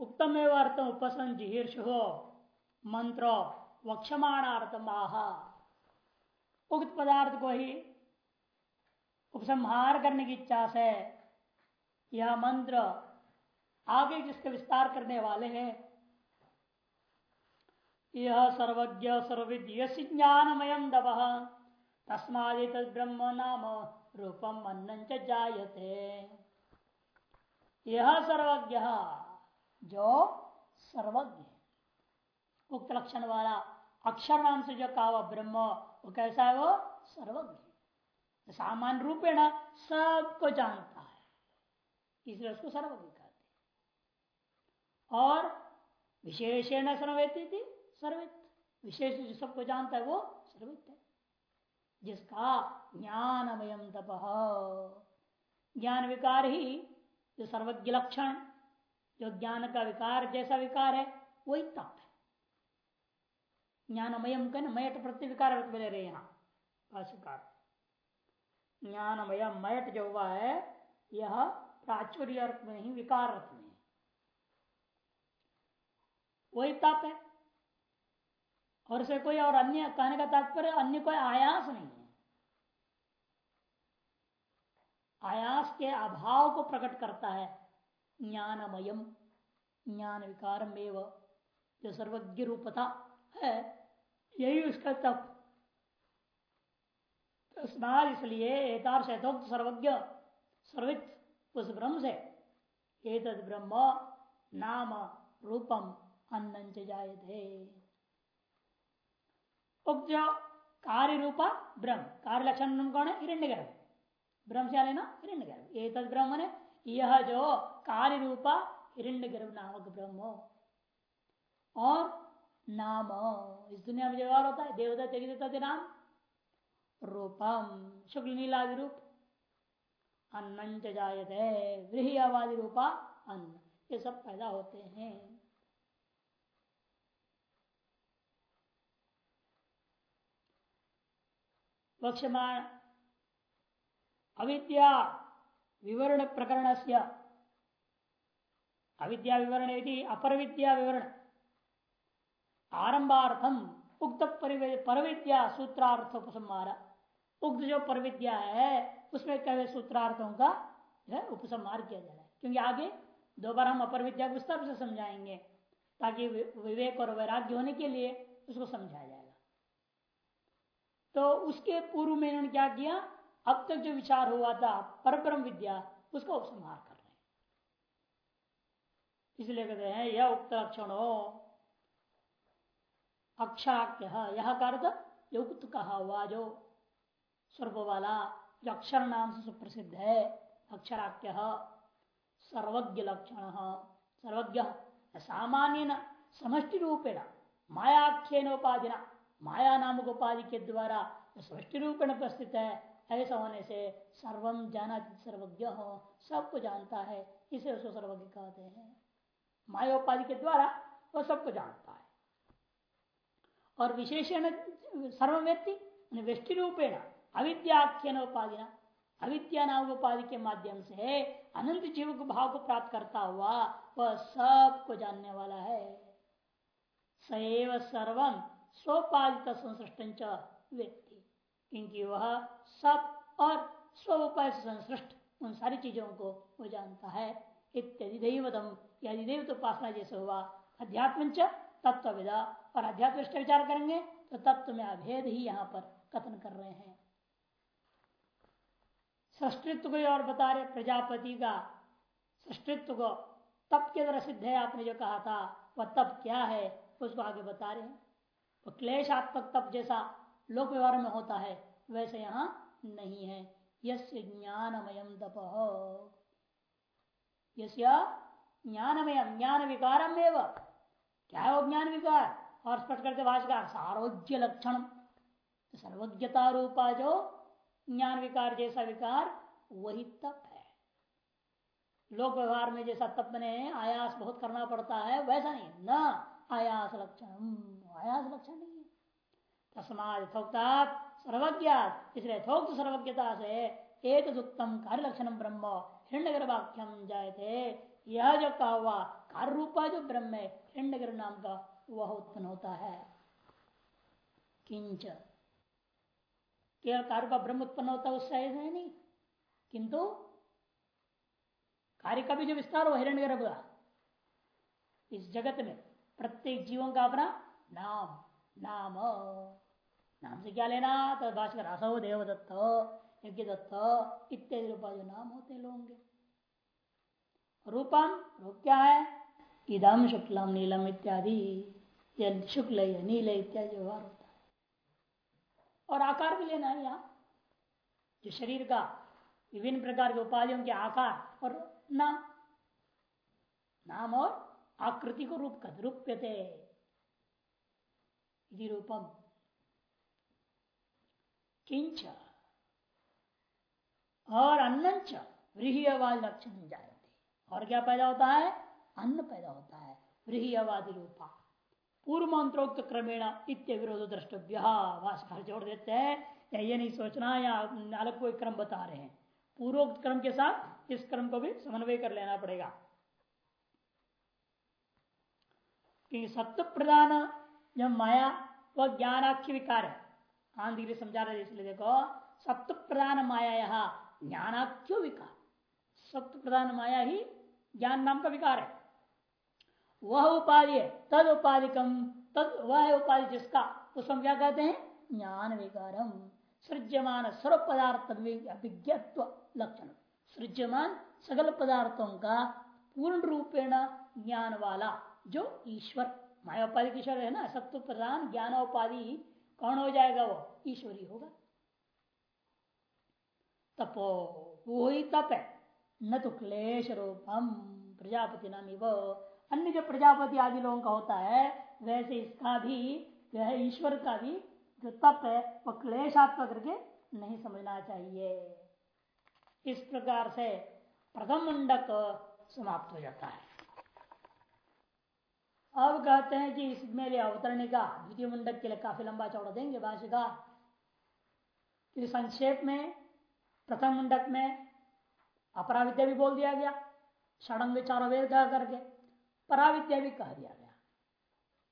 उत्तम अर्थ उपसंजीर्ष हो मंत्र वक्षमाणार्थम आह उक्त पदार्थ को ही। उपसंहार करने की इच्छा से यह मंत्र आगे जिसके विस्तार करने वाले हैं यह सर्वज्ञ सर्विद ज्ञानमय दब तस्मादित ब्रह्म नाम रूपम अन्न जायते। यह सर्वज्ञ जो सर्वज्ञ है। उक्त लक्षण वाला अक्षर नाम से जो कहा ब्रह्म, वो कैसा है वो? सर्वज्ञ सामान्य रूपेण सबको जानता है। इसलिए उसको सर्वज्ञ कहते और विशेषण सर्वेती थी? सर्वित विशेष जो सबको जानता है वो सर्वित है। जिसका ज्ञानमयम तप, ज्ञान विकार ही जो सर्वज्ञ लक्षण जो ज्ञान का विकार जैसा विकार है, वही तप है। ज्ञानमयम का मयट प्रत्युविकार ले रहे यहाँ। भाष्यकार ज्ञानमय मयट जो हुआ है, यह प्राचुर्य अर्थ में ही विकार अर्थ में वही तप है। और उसे कोई और अन्य, कहने का तात्पर्य, अन्य कोई आयास नहीं है। आयास के अभाव को प्रकट करता है। ज्ञानमयम। ज्ञान विकार जो सर्वज्ञ रूपता है। यही उसका तप। तस्माद इसलिए एतार यथोक्त सर्वज्ञ, सर्वित उस ब्रह्म से एक ब्रह्म नाम रूपम अन्न जायते। उक्त कार्य रूपा ब्रह्म। कार्य लक्षण कौन है? हिरण्य गर्भ ब्रह्म से लेना हिरण्य गर्भ तद ब्रह्म ने यह जो कार्य रूपा हिरण्य गर्भ नामक ब्रह्म। और नाम, इस दुनिया में व्यवहार होता है, देवता तेरी देवता के नाम, रूपम, शुक्ल नीलादि रूप अन्न जायते गृह रूपा अन्न। ये सब पैदा होते हैं। वक्षमाण, अविद्या विवरण प्रकरण से अविद्या विवरण यदि अपर विद्या विवरण आरंभार्थम उक्त परविद्या सूत्रार्थ उपसंहार उक्त जो परविद्या है, उसमें कहे सूत्रार्थों का उपसंहार किया जा रहा है। क्योंकि आगे दोबारा हम अपर विद्या को विस्तार से समझाएँगे, ताकि विवेक और वैराग्य होने के लिए उसको समझाया जाएगा। तो उसके पूर्व में इन्होंने क्या किया? अब तक जो विचार हुआ था, परब्रह्म विद्या, उसका उपसंहार कर रहे इसलिए कहते हैं, यह उक्त लक्षण हो। अक्षराख्य यह कार्य उक्त कहा हुआ जो स्वरूप वाला जो अक्षर नाम से सुप्रसिद्ध है। अक्षराख्य, सर्वज्ञ लक्षण। सर्वज्ञ सामान्य समष्टि रूपेण मायाख्यनोपाधिना माया नामक उपाधि के द्वारा सृष्टि रूप में उपस्थित है। ऐसा होने से सर्वम जाना सर्वज्ञ हो सबको जानता है, इसे उसको सर्वज्ञ कहते हैं। माया उपाधि के द्वारा वह सबको जानता है। और विशेषण सर्व व्यक्ति रूपेण, अविद्याख्यन उपाधि अविद्या नाम उपाधि के माध्यम से अनंत जीव को भाव को प्राप्त करता हुआ वह सबको जानने वाला है। सैव सर्वम स्वपादित संसृष्ट व्यक्ति क्योंकि वह सब और स्व उपाय से संसृष्ट उन सारी चीज़ों को वो जानता है। इत्यादि दैवतम यदि उपासना जैसे हुआ, अध्यात्म तत्व विदा और अध्यात्म विचार करेंगे तो तत्व में अभेद ही यहाँ पर कथन कर रहे हैं। सृष्टित्व को और बता रहे प्रजापति का। सृष्टित्व को तप के द्वारा सिद्ध है, आपने जो कहा था, वह तप क्या है, उसको आगे बता रहे हैं। तो क्लेशात्मक तप जैसा लोक व्यवहार में होता है वैसे यहाँ नहीं है। यश ज्ञानमयम तप। ज्ञानमयम ज्ञान विकारम क्या है वो ज्ञान विकार और स्पष्ट करते भाषा सारोग्य लक्षण तो सर्वज्ञता रूपा जो ज्ञान विकार जैसा विकार, वही तप है। लोक व्यवहार में जैसा तप ने आयास बहुत करना पड़ता है, वैसा नहीं, न आयास लक्षण आयास लक्षण नहीं है। तस्माद यथोक्ता सर्वज्ञ, इसलिए यथोक्त सर्वज्ञता से एक उत्तम कार्य लक्षण ब्रह्म हिरण्य जाए थे यह जो कहा हुआ कार्य रूपा जो ब्रह्म है हिरण्य नाम का, वह उत्पन्न होता है। किंच। केवल कार्य का ब्रह्म उत्पन्न होता है, उससे है नहीं। किंतु, कार्य का भी जो विस्तार हो हिरण्य गर्भ का, इस जगत में प्रत्येक जीवों का अपना नाम नाम। नाम से क्या लेना तो भाषकर असो देवदत्त यज्ञ दत्त इत्यादि रूपा जो नाम होते लोगों रूपम रूप क्या है इदम शुक्लम नीलम इत्यादि शुक्ल, या नील इत्यादि व्यवहार होता है। और आकार भी लेना है यहाँ। जो शरीर का विभिन्न प्रकार के उपाधियों के आकार और नाम नाम और आकृति को रूप कर रूप्यते रूपम किंच और अन्नच व्रीहवाद लक्षण जाए और क्या पैदा होता है? अन्न पैदा होता है व्रीहवादी रूपा। पूर्व मंत्रोक्त क्रमेण इत्य विरोध द्रष्टव्य। भाषा जोड़ देते हैं ये नहीं सोचना, या अलग कोई क्रम बता रहे हैं। पूर्वोक्त क्रम के साथ इस क्रम को भी समन्वय कर लेना पड़ेगा। क्योंकि सत्य प्रधान जब माया, वह ज्ञानाख्य विकार है। आंधी के समझा रहे इसलिए देखो सत्य प्रधान माया यह ज्ञानाख्यो विकार। सत्य प्रधान माया ही ज्ञान नाम का विकार है। वह उपाधि है, तद उपाधिकम तद, वह उपाधि जिसका उसमें क्या कहते हैं? ज्ञान विकारम सृज्यमान सर्व पदार्थ अभिज्ञत्व लक्षण। सृज्यमान सगल पदार्थों का पूर्ण रूपेण ज्ञान वाला जो ईश्वर। माया उपाधि ईश्वर है ना सत्व प्रधान ज्ञान उपाधि कौन हो जाएगा वो? ईश्वरी होगा। तपो वो ही तप है। न तो क्लेश रूपम प्रजापति नामी वो अन्य जो प्रजापति आदि लोगों का होता है, वैसे इसका भी जो है ईश्वर का भी जो तप है वह क्लेशात्मक करके नहीं समझना चाहिए। इस प्रकार से प्रथम मुंडक समाप्त हो जाता है। अब कहते हैं कि इस मेरे अवतरणिका द्वितीय मुंडक के लिए काफ़ी लंबा चौड़ा देंगे भाषिका संक्षेप में, प्रथम मुंडक में अपराविद्या भी बोल दिया गया, षडंग चारों वेद करके, पराविद्या भी कह दिया गया।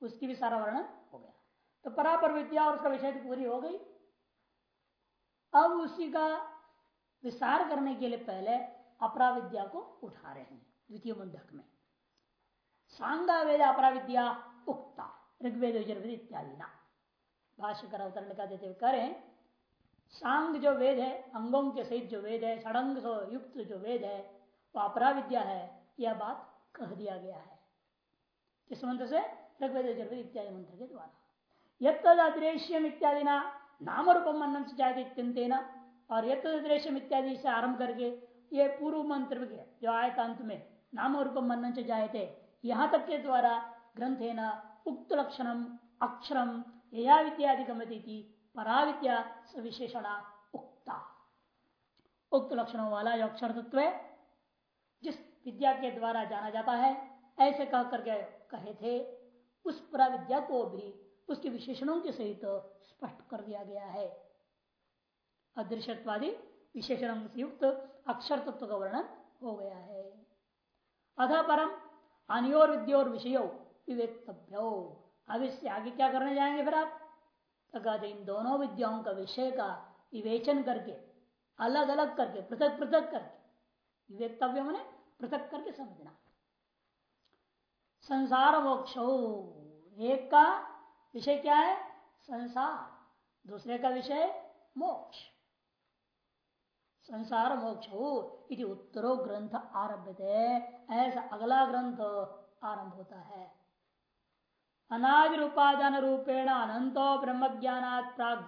उसकी भी सारा वर्णन हो गया। तो परापर विद्या और उसका विषय तो पूरी हो गई। अब उसी का विस्तार करने के लिए पहले अपराविद्या को उठा रहे हैं, द्वितीय मुंडक में। सांगा वेद अपराविद्या उक्ता, ऋग्वेद इत्यादि ना भाष्य कर अवतरण का देते हुए करें सांग जो वेद है, अंगों के सहित जो वेद है, षडंग युक्त जो वेद है वह अपराविद्या है, यह बात कह दिया गया है। किस मंत्र से? ऋग्वेद इत्यादि मंत्र के द्वारा। यद इत्यादि ना नाम रूपम मन से जाते और यद इत्यादि से आरंभ करके ये पूर्व मंत्र के जो आए अंत में नाम रूपम मन से जायते यहाँ तक के द्वारा ग्रंथेना उक्त लक्षणम अक्षरम या इत्यादि गमती पराविद्या सविशेषणा उक्ता। उक्त लक्षणों वाला जो अक्षर तत्व जिस विद्या के द्वारा जाना जाता है, ऐसे कह करके कहे थे, उस पराविद्या को भी उसके विशेषणों के सहित तो स्पष्ट कर दिया गया है। अदृश्यवादी विशेषण से युक्त अक्षर तत्व का वर्णन हो गया है। अध परम अनियोर विद्योर विषयो अब इससे आगे क्या करने जाएँगे फिर आप? तो कहते इन दोनों विद्याओं का विषय का विवेचन करके अलग अलग करके पृथक पृथक करके, विवेक्तव्य मैंने पृथक करके समझना। संसार मोक्ष, एक का विषय क्या है? संसार, दूसरे का विषय मोक्ष। संसार मोक्ष उत्तरो ग्रंथ आरभ्य ऐसा अगला ग्रंथ आरंभ होता है। उपादान रूपेण अनंतो ब्रह्म ज्ञान प्राग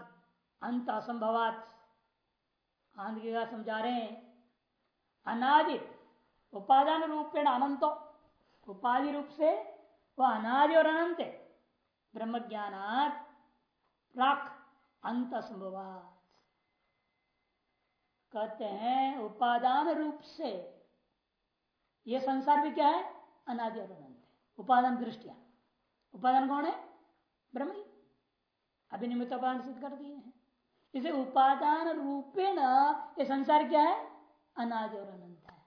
अंत असंभवात। समझा रहे अनादि उपादान रूपेण अनंतो, उपाधि रूप से वह अनादि और अनंत ब्रह्म ज्ञानात प्राक अंत असंभवात। कहते हैं उपादान रूप से। यह संसार भी क्या है? अनादि और अनंत है। उपादान दृष्टिया। उपादान कौन है? ब्रह्म। ही अभिनिमित उपादान सिद्ध कर दिए हैं। इसे उपादान रूपेण ये संसार क्या है? अनाज और अनंत है।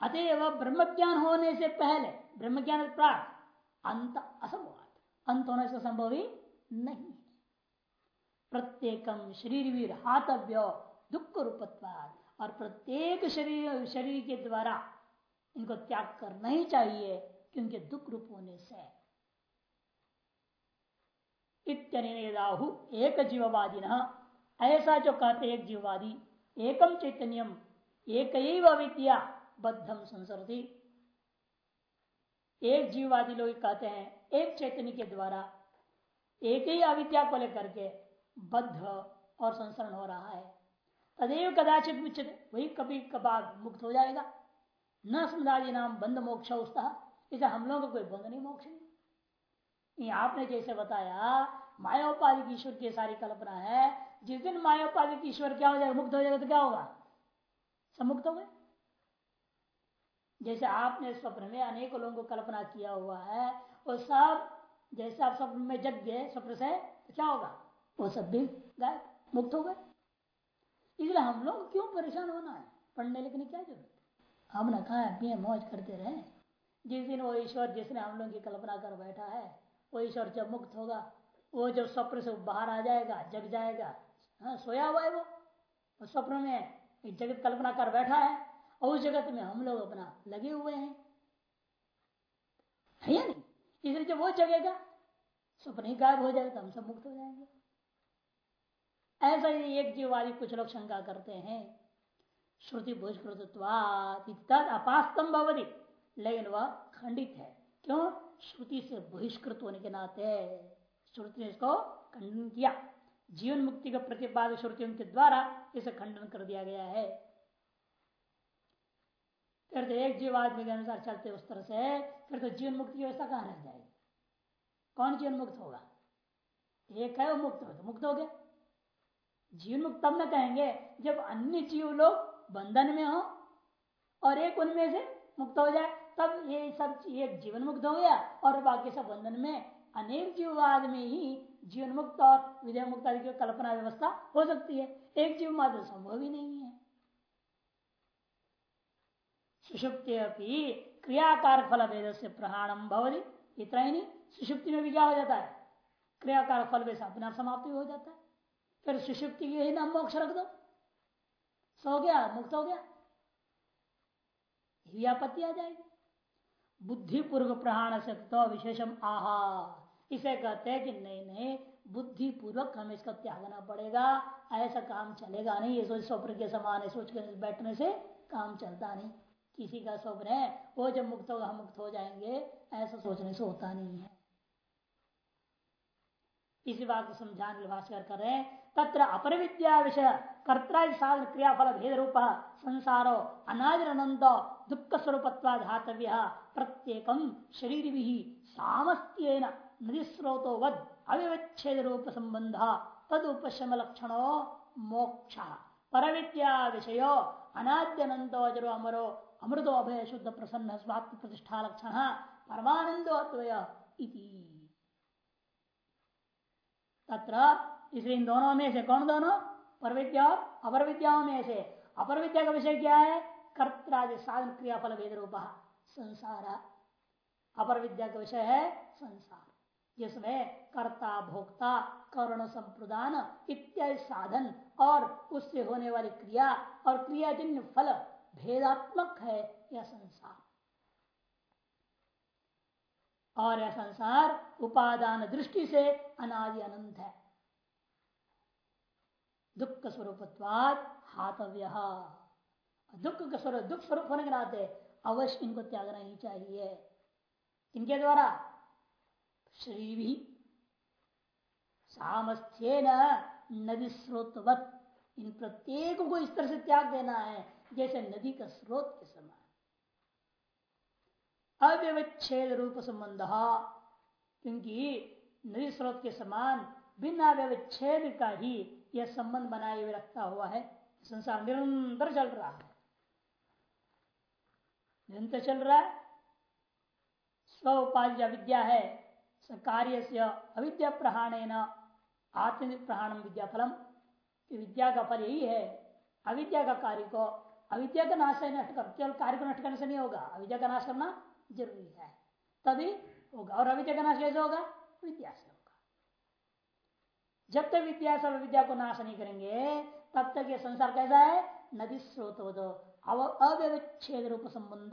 अतएव ब्रह्म ज्ञान होने से पहले ब्रह्म ज्ञान प्राप्त अंत असंभव अंत होने से संभव ही नहीं प्रत्येकम शरीर वीर हाथव्य दुख रूपत्वाद और प्रत्येक शरीर शरीर के द्वारा इनको त्याग करना ही चाहिए, क्योंकि दुख रूप होने से। इत्यनिदाहु एक जीववादी न ऐसा जो कहते एक जीववादी एकम चैतन्यम एक विद्या बद्धम संसरती। एक जीववादी लोग कहते हैं, एक चैतन्य के द्वारा, एक ही अविद्या को लेकर के बद्ध और संसरण हो रहा है। तदेव कदाचित उचित वही कभी कभार मुक्त हो जाएगा। न समुदाय नाम बंद मोक्ष इसे हम लोगों का कोई बंद नहीं मोक्ष नहीं आपने जैसे बताया, मायोपाधिक ईश्वर की सारी कल्पना है। जिस दिन मायोपाधिक ईश्वर क्या हो जाएगा, मुक्त हो जाएगा तो क्या होगा? सब मुक्त हो गए। जैसे आपने स्वप्न में अनेक लोगों को कल्पना किया हुआ है, वो सब जैसे आप स्वप्न में जग गए, स्वप्न से क्या होगा? वो सब भी गायब, मुक्त हो गए। इसलिए हम लोग क्यों परेशान होना है? पढ़ने लिखने क्या ज़रूरत हम ना खाए, पिए, मौज करते रहे। जिस दिन वो ईश्वर जिसने हम लोग की कल्पना कर बैठा है, वो ईश्वर जब मुक्त होगा, वो जब स्वप्न से बाहर आ जाएगा, जग जाएगा हाँ सोया हुआ है वो। स्वप्न में एक जगत कल्पना कर बैठा है, और उस जगत में हम लोग अपना लगे हुए हैं। है या नहीं? इसलिए जब वो जगेगा, स्वप्न ही गायब हो जाएगा तो हम सब मुक्त हो जाएँगे। ऐसा ही एक जीववादी कुछ लोग शंका करते हैं। श्रुति बहिष्कृत अपास्तम लेकिन वह खंडित है। क्यों? श्रुति से बहिष्कृत होने के नाते श्रुति ने इसको खंडन किया। जीवन मुक्ति का प्रतिपाद श्रुतियों के द्वारा इसे खंडन कर दिया गया है। फिर तो एक जीव आदमी के अनुसार चलते उस तरह से, फिर तो जीवन मुक्ति की व्यवस्था कहाँ रह जाएगी? कौन जीवन मुक्त होगा? एक है वो मुक्त हो तो मुक्त हो गया। जीवन मुक्त तब न कहेंगे जब अन्य जीव लोग बंधन में हो और एक उनमें से मुक्त हो जाए, तब ये सब एक जीवन मुक्त हो गया और बाकी सब बंधन में अनेक जीववाद में ही जीवन मुक्त और विजय मुक्त आदि की कल्पना व्यवस्था हो सकती है। एक जीव मात्र संभव ही नहीं है। सुषुप्ति क्रियाकार फल भेद से प्रहाणम भवती। इतना ही नहीं, सुषुप्ति में भी क्या हो जाता है? क्रियाकार फल भेद अपना समाप्ति हो जाता है। फिर सुषुप्ति के ही नाम मोक्ष रख दो। सो गया, मुक्त हो गया। ही आपत्ति आ जाएगी। बुद्धि पूर्व प्रहाण से तो विशेषम आहा। इसे कहते हैं कि नहीं नहीं बुद्धि पूर्वक हमें इसका त्यागना पड़ेगा। ऐसा काम चलेगा नहीं। ये सोच स्वप्न के समान है, सोच कर बैठने से काम चलता नहीं। किसी का स्वप्न है, वो जब मुक्त होगा, हम मुक्त हो जाएँगे। ऐसा सोचने से होता नहीं है। इसी बात को समझाने भाषकर कर रहे हैं तत्र अपर विद्या विषय कर्ता साधन क्रियाफल भेद रूप संसारो अनादिनंद दुख स्वरूपत्वाधातव्य प्रत्येक शरीर भी सामस्त्यन नदी स्रोतो वद अविवच्छेद रूप संबंध तद उपशम लक्षणो मोक्ष। पर विद्या विषय अनाद्यनंदो अजरो अमरो अमृतो अभय शुद्ध प्रसन्न स्वात्म प्रतिष्ठा लक्षण परमानंदो तत्र इसलिए इन दोनों में से कौन दोनों? पर विद्या और अपर विद्याओं में से। अपर विद्या का विषय क्या है? कर्तराज साधन क्रियाफल वेद रूप, संसार। अपर विद्या का विषय है संसार। जिसमें कर्ता, भोक्ता, कर्ण संप्रदान इत्यादि साधन और उससे होने वाली क्रिया और क्रियाजन्य फल भेदात्मक है यह संसार। और यह संसार उपादान दृष्टि से अनादि अनंत है। दुख स्वरूपत्वाद हाथव्य दुख का स्वरूप दुख स्वरूप होने के नाते अवश्य इनको त्यागना ही चाहिए। इनके द्वारा श्री भी सामस्थ्य नदी स्रोतवत। इन प्रत्येक को इस तरह से त्याग देना है, जैसे नदी का स्रोत के समान। अव्यवच्छेद रूप संबंध, क्योंकि नदी स्रोत के समान बिना व्यवच्छेद का ही यह संबंध बनाए हुए रखता हुआ है, संसार निरंतर चल रहा है। निरंतर चल रहा है स्व उपाध्य विद्या है कार्य से अविद्या प्रहाण आत्मिक प्रहाणम विद्या फलम विद्या का फल यही है, अविद्या का कार्य को, अविद्या का नाश नष्ट कर, केवल कार्य को नष्ट करने से नहीं होगा, अविद्या का नाश करना ज़रूरी है। तभी होगा, और अविद्या का नाश कैसे होगा? विद्या से जब तक विद्या से विद्या को नाश नहीं करेंगे, तब तक ये संसार कैसा है? नदी स्रोत अव्यवच्छेद रूप संबंध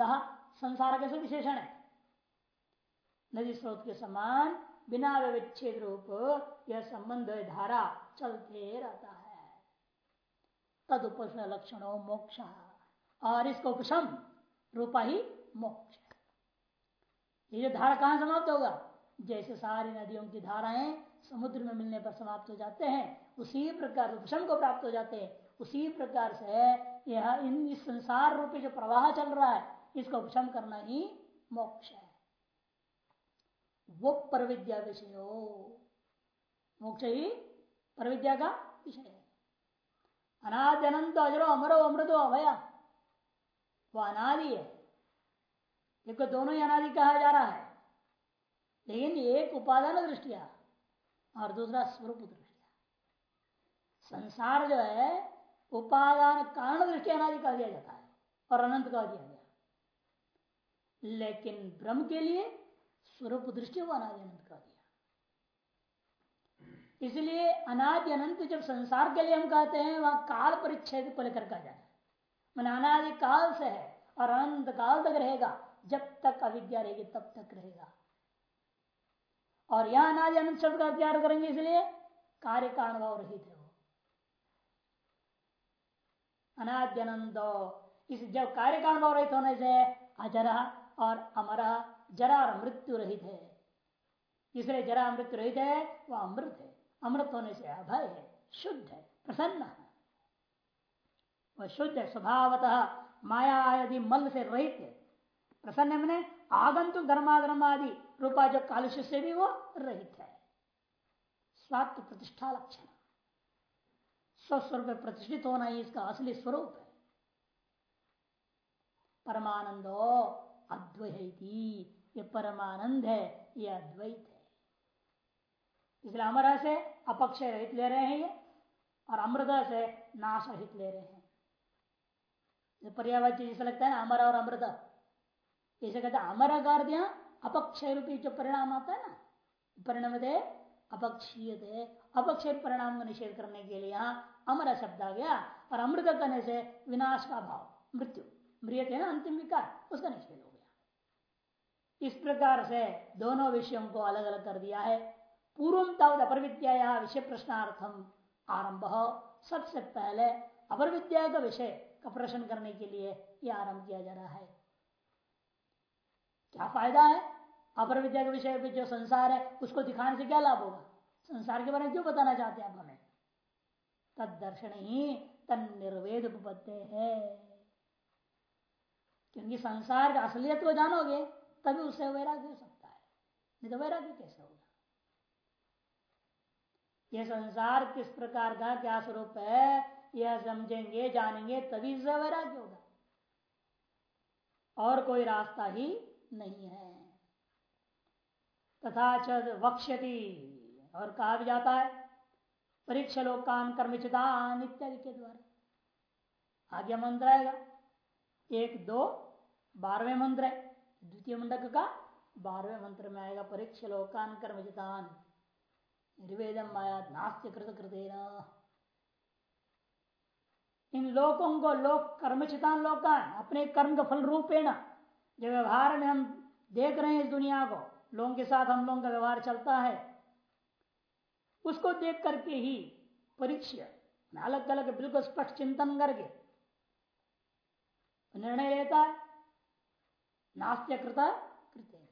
संसार कैसे विशेषण है? नदी स्रोत के समान बिना व्यवच्छेद रूप यह संबंध धारा चलते रहता है। तद लक्षण मोक्ष। और इसको उपशम रूपा ही मोक्ष। ये जो धारा कहाँ समाप्त होगा? जैसे सारी नदियों की धाराएँ समुद्र में मिलने पर समाप्त हो जाते हैं, उसी प्रकार उपशम को प्राप्त हो जाते हैं। उसी प्रकार से यह इन, इस संसार रूपी जो प्रवाह चल रहा है, इसको उपशम करना ही मोक्ष है। वो पर विद्या विषय मोक्ष ही पर विद्या का विषय है। अनादि अनंत अजरो अमरो अमृतो अभया। वो अनादि है। देखो, दोनों ही अनादि कहा जा रहा है। लेकिन एक उपादान दृष्टिया और दूसरा स्वरूप दृष्टिया संसार जो है, उपादान कारण दृष्टि अनादि कह दिया जाता है और अनंत कह दिया गया। लेकिन ब्रह्म के लिए स्वरूप दृष्टि वो अनादि अनंत कह दिया। इसलिए अनादि अनंत जब संसार के लिए हम कहते हैं, वहाँ काल परिच्छेद को लेकर कहा जाए मैंने अनादि काल से है और अनंत काल तक रहेगा, जब तक अविद्या रहेगी तब तक रहेगा। और यह अनादि अनंत शब्द का त्याग करेंगे इसलिए कार्य कारण भाव रहित है वो। अनाद्य अनंत, इस जब कार्य कारण भाव रहित होने से अजरा और अमर जरा और मृत्यु रहित है। इसलिए जरा मृत्यु रहित है वह अमृत है। अमृत होने से अभय है, शुद्ध है, प्रसन्न है। वह शुद्ध है, स्वभावतः माया आदि मल से रहित है। प्रसन्न मैंने? आगंतुक धर्माधर्म आदि रूपा जो कालुष्य से भी वो रहित। है स्वात्म प्रतिष्ठा लक्षण। स्वस्वरूप प्रतिष्ठित होना ही इसका असली स्वरूप है। परमानंदो अद्वैती ये परमानंद है, ये अद्वैत है। इसलिए अमर से अपक्ष रहित ले रहे हैं ये, और अमृत से नाश रहित ले रहे हैं। पर्यावाच्य जैसे लगता है ना, अमर और अमृत। जैसे कहते अमर कर दिया अपक्ष रूपी जो परिणाम आता है ना परिणाम दे अपक्षीय दे अपक्ष परिणाम का निषेध करने के लिए यहाँ अमर शब्द आ गया और अमृत करने से विनाश का भाव मृत्यु मृत है ना अंतिम विकार उसका निषेध हो गया इस प्रकार से दोनों विषयों को अलग अलग कर दिया है पूर्व तावत अपर विद्या विषय प्रश्नार्थम आरंभ हो सबसे पहले अपर विद्या का विषय का प्रश्न करने के लिए यह आरंभ किया जा रहा है क्या फ़ायदा है? अपर विद्या के विषय पे जो संसार है, उसको दिखाने से क्या लाभ होगा? संसार के बारे में क्यों बताना चाहते हैं आप हमें? तद दर्शन ही तन निर्वेद है। क्योंकि संसार का असलियत को जानोगे, तभी उससे वैराग्य हो सकता है। नहीं तो वैराग्य कैसे होगा? यह संसार किस प्रकार का क्या स्वरूप है, यह समझेंगे, जानेंगे, तभी से वैराग्य होगा। और कोई रास्ता ही नहीं है। तथा चद वक्ष्यति और कहा भी जाता है, परीक्षा लोकान कर्मचितान इत्यादि के द्वारा। आगे मंत्र आएगा। एक, दो, बारहवें मंत्र है। द्वितीय मंडक का बारहवें मंत्र में आएगा, परीक्षा लोकान कर्मचितान निर्वेदम माया नास्त्य कृत कृतेना इन लोकों को लोक कर्मचितान लोकान, अपने कर्म का फल रूपेण जो व्यवहार में हम देख रहे हैं इस दुनिया को, लोगों के साथ हम लोगों का व्यवहार चलता है। उसको देख करके ही परीक्षा अलग अलग बिल्कुल स्पष्ट चिंतन करके निर्णय लेता है नास्त्य कृत। कृत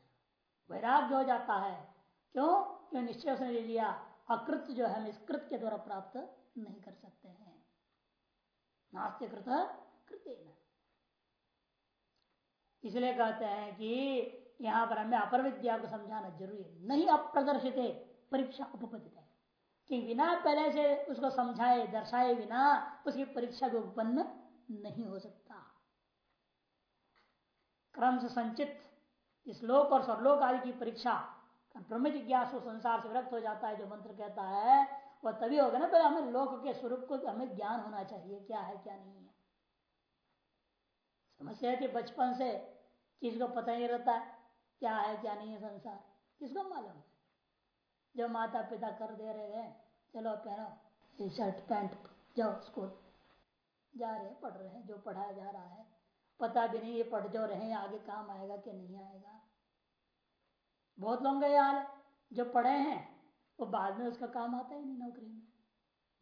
वैराग्य हो जाता है। क्यों? क्यों निश्चय उसने ले लिया? अकृत जो है हम इस कृत के द्वारा प्राप्त नहीं कर सकते हैं। नास्त्य कृत कृत्य इसलिए कहते हैं कि यहाँ पर हमें अपर विद्या को समझाना ज़रूरी है। नहीं अप्रदर्शित परीक्षा उपपदित है। कि बिना पहले से उसको समझाए, दर्शाए बिना उसकी परीक्षा भी उत्पन्न नहीं हो सकता। क्रम से संचित इस लोक और स्वरलोक आदि की परीक्षा ब्रह्म जिज्ञास संसार से विरक्त हो जाता है, जो मंत्र कहता है, वह तभी होगा ना, पहले हमें लोक के स्वरूप को हमें ज्ञान होना चाहिए, क्या है, क्या नहीं है। समस्या थी बचपन से चीज़ को पता नहीं रहता क्या है, क्या नहीं है संसार। किसको मालूम? है जो माता पिता कर दे रहे हैं, चलो पहनो शर्ट पैंट जाओ स्कूल जा रहे पढ़ रहे हैं, जो पढ़ाया जा रहा है। पता भी नहीं ये पढ़ जो रहे आगे काम आएगा कि नहीं आएगा। बहुत लोग हाल जो पढ़े हैं, वो बाद में उसका काम आता ही नहीं नौकरी में।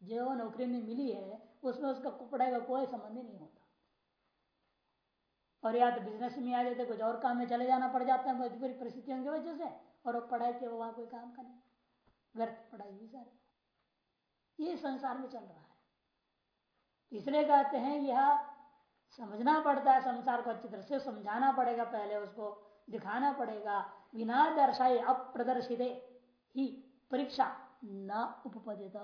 जो नौकरी में मिली है, उसमें उसका पढ़ाई का कोई संबंध ही नहीं होता। और या तो बिज़नेस में आ जाते, कुछ और काम में चले जाना पड़ जाता है मजबूरी परिस्थितियों की वजह से, और वो पढ़ाई के वहाँ कोई काम का नहीं। व्यर्थ पढ़ाई हुई सारी। ये संसार में चल रहा है। इसलिए कहते हैं, यह समझना पड़ता है, संसार को अच्छी तरह से समझाना पड़ेगा, पहले उसको दिखाना पड़ेगा। बिना दर्शाए अप्रदर्शित ही परीक्षा न उपपदित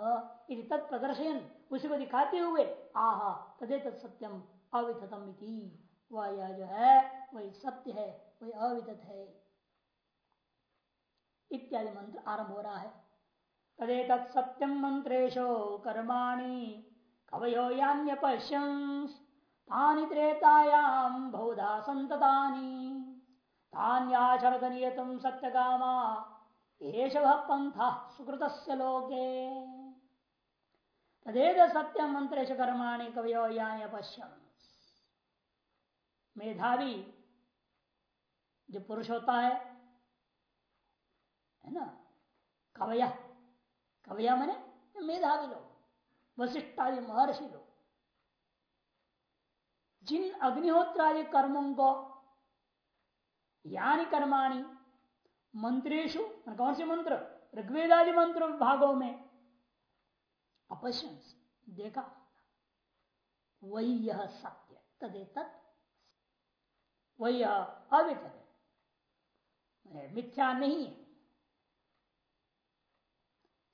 तत्प्रदर्शन उसी को दिखाते हुए, आह तदे तत्सत्यम अविथतम वह यह जो है, वही सत्य है, वही अविदत है। इत्यादि मंत्र आरंभ हो रहा है। तदे सत्यम मंत्रेशो कर्माणि कवयो यान्य तानि त्रेतायाम बहुधा संततानि तान्याचरत नियतम सत्यकामा, एष पंथ सुकृत लोके। तदेद सत्यम मंत्रेश कर्माणि कवयो यान्य पश्यन् मेधावी जो पुरुष होता है है ना? कवया। कवया मने मेधावी लोग, वशिष्ठादि महर्षि लोग। जिन अग्निहोत्रादि कर्मों को, यानी कर्माणी मंत्रेशु कौन से मंत्र? ऋग्वेदादि मंत्र भागों में अपश्यंस, देखा। वही यह सत्य तदे वही अवित है। मिथ्या नहीं है।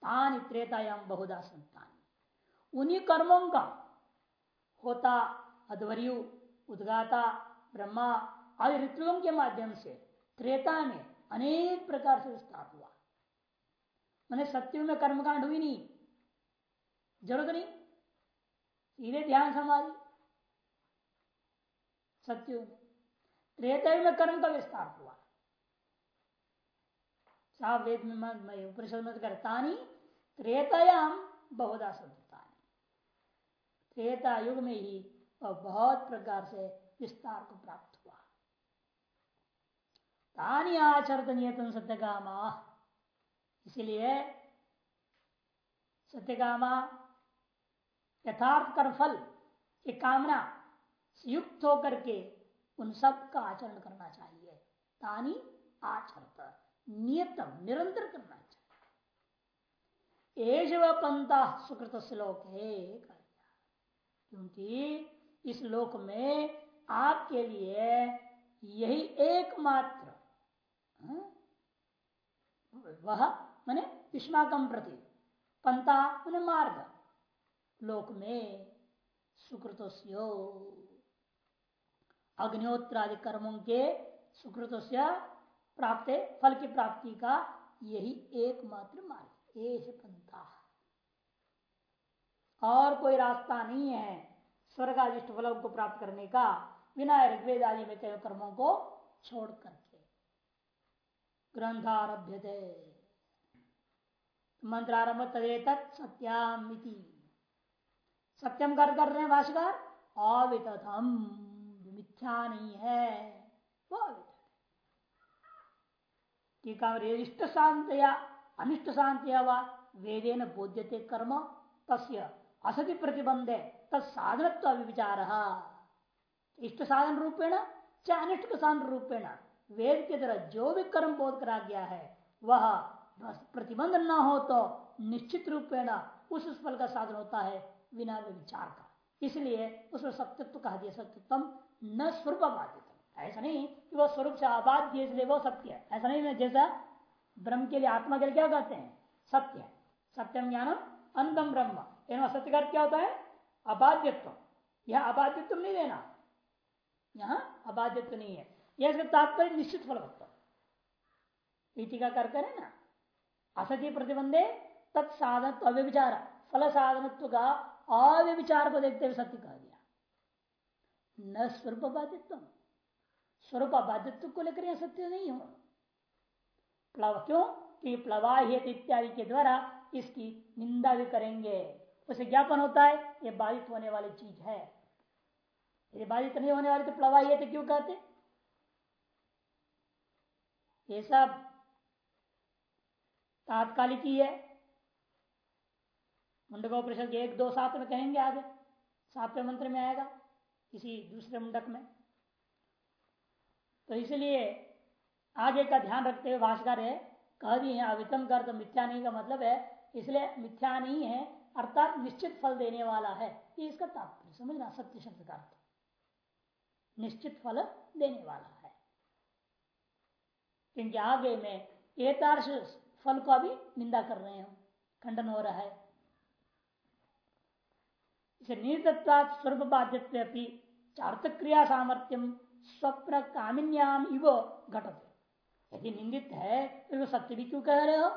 तान त्रेतायाम बहुधा संतान। उन्हीं कर्मों का होता, अध्वर्यु, उदगाता, ब्रह्मा, आदि ऋतुओं के माध्यम से त्रेता में अनेक प्रकार से विस्तार हुआ। मैंने सत्य में कर्मकांड हुई नहीं। ज़रूरत नहीं। सीधे ध्यान समाधि सत्य में। त्रेता में कर्म का विस्तार हुआ। साफ़ वेद में उपनिषद में करता नहीं त्रेतायाम बहुधा संतान त्रेता युग में ही और बहुत प्रकार से विस्तार को प्राप्त हुआ। तानी आचरत नियतन सत्यकामा इसलिए सत्यकामा यथार्थ कर फल की कामना युक्त होकर के उन सब का आचरण करना चाहिए। तानी आचरत नियतम निरंतर करना चाहिए। एज व सुकृत श्लोक क्योंकि इस लोक में आपके लिए यही एकमात्र हाँ, वह मैंने विष्माकम प्रति पंथा मैंने मार्ग। लोक में सुकृतों अग्निहोत्रादि कर्मों के सुकृत प्राप्त, फल की प्राप्ति का यही एकमात्र मार्ग एश पंथा। और कोई रास्ता नहीं है स्वर्ग आदिष्ट फलों को प्राप्त करने का, बिना ऋग्वेद आदि में कई कर्मों को छोड़ करके। ग्रंथारभ्य थे मंत्रारंभ तदे तत् सत्याम कर रहे हैं भाषकर अवितथम मिथ्या नहीं है। वो इष्ट शांत या अनिष्ट शांत या वेदे न बोध्यते कर्म, तस्य असति प्रतिबंध है तत्साधनत्व विचार इष्ट साधन रूपेण चाहे अनिष्ट साधन रूपेण वेद के तरह जो भी कर्म बोध करा गया है, वह प्रतिबंध न हो तो निश्चित रूपेण उस फल का साधन होता है, बिना विचार का। इसलिए उसमें सत्यत्व कहा दिया सत्यत्म न स्वरूप बाध्यतम ऐसा नहीं कि वह स्वरूप से अबाध्य इसलिए वो सत्य है। ऐसा नहीं जैसा ब्रह्म के लिए आत्मा के लिए क्या कहते हैं? सत्य है। सत्यम ज्ञानम अंतम ब्रह्म। सत्य का क्या होता है? अबाध्यत्व। यह अबाध्यत्व नहीं देना। यहाँ अबाध्यत्व नहीं है। यह तात्पर्य निश्चित फलवत्व टीका कर करे ना। असत्य प्रतिबंधे तत्साधन अव्यविचार फल साधनत्व का अव्यविचार को देखते हुए सत्य कह दिया न स्वरूप बाधित्व स्वरूप बाधित्व को लेकर यह सत्य नहीं हो प्लव क्यों? कि प्लवाहित इत्यादि के द्वारा इसकी निंदा भी करेंगे। उसे ज्ञापन होता है, ये बाधित होने वाली चीज़ है। यदि बाधित नहीं होने वाली तो प्लवाहित क्यों कहते? ये सब तात्कालिक ही है। मुंडकोपनिषद एक दो सात में कहेंगे आगे। सातवें मंत्र में आएगा, किसी दूसरे मुंडक में। तो इसलिए आगे का ध्यान रखते हुए भाषकर है, कह दिए अवितम कर तो मिथ्या नहीं का मतलब है, इसलिए मिथ्या नहीं है, अर्थात निश्चित फल देने वाला है। ये इसका तात्पर्य, समझना सत्य शब्द का अर्थ। निश्चित फल देने वाला है। क्योंकि आगे में एक फल को अभी निंदा कर रहे हैं। खंडन हो रहा है। इसे निर्दत्वात स्वरूप बाध्यत्व चार्थ क्रिया सामर्थ्यम स्वप्न कामिन्याम इव घटते। यदि निंदित है तो सत्य भी क्यों कह रहे हो?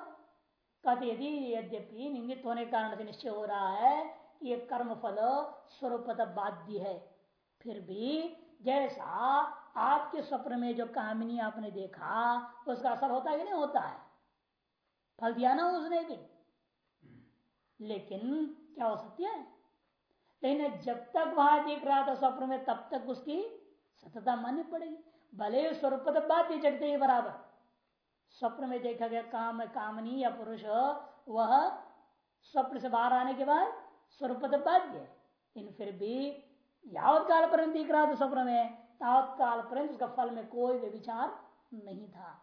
कहते यदि यद्यपि निंदित होने के कारण से निश्चय हो रहा है कि ये कर्म फल स्वरूप बाध्य है फिर भी जैसा आपके स्वप्न में जो कामिनी आपने देखा उसका असर होता है कि नहीं होता है? फल दिया ना उसने भी। लेकिन क्या हो सकती है? लेकिन जब तक वहाँ दिख रहा था स्वप्न में, तब तक उसकी सतता माननी पड़ेगी। भले स्वरूप बाध्य जगते ही बराबर। स्वप्न में देखा गया काम कामनी या पुरुष, वह स्वप्न से बाहर आने के बाद स्वरूप बाध्य इन फिर भी यावत काल पर्यंत दिख रहा था स्वप्न में तावत काल पर्यंत उसका फल में कोई भी विचार नहीं था।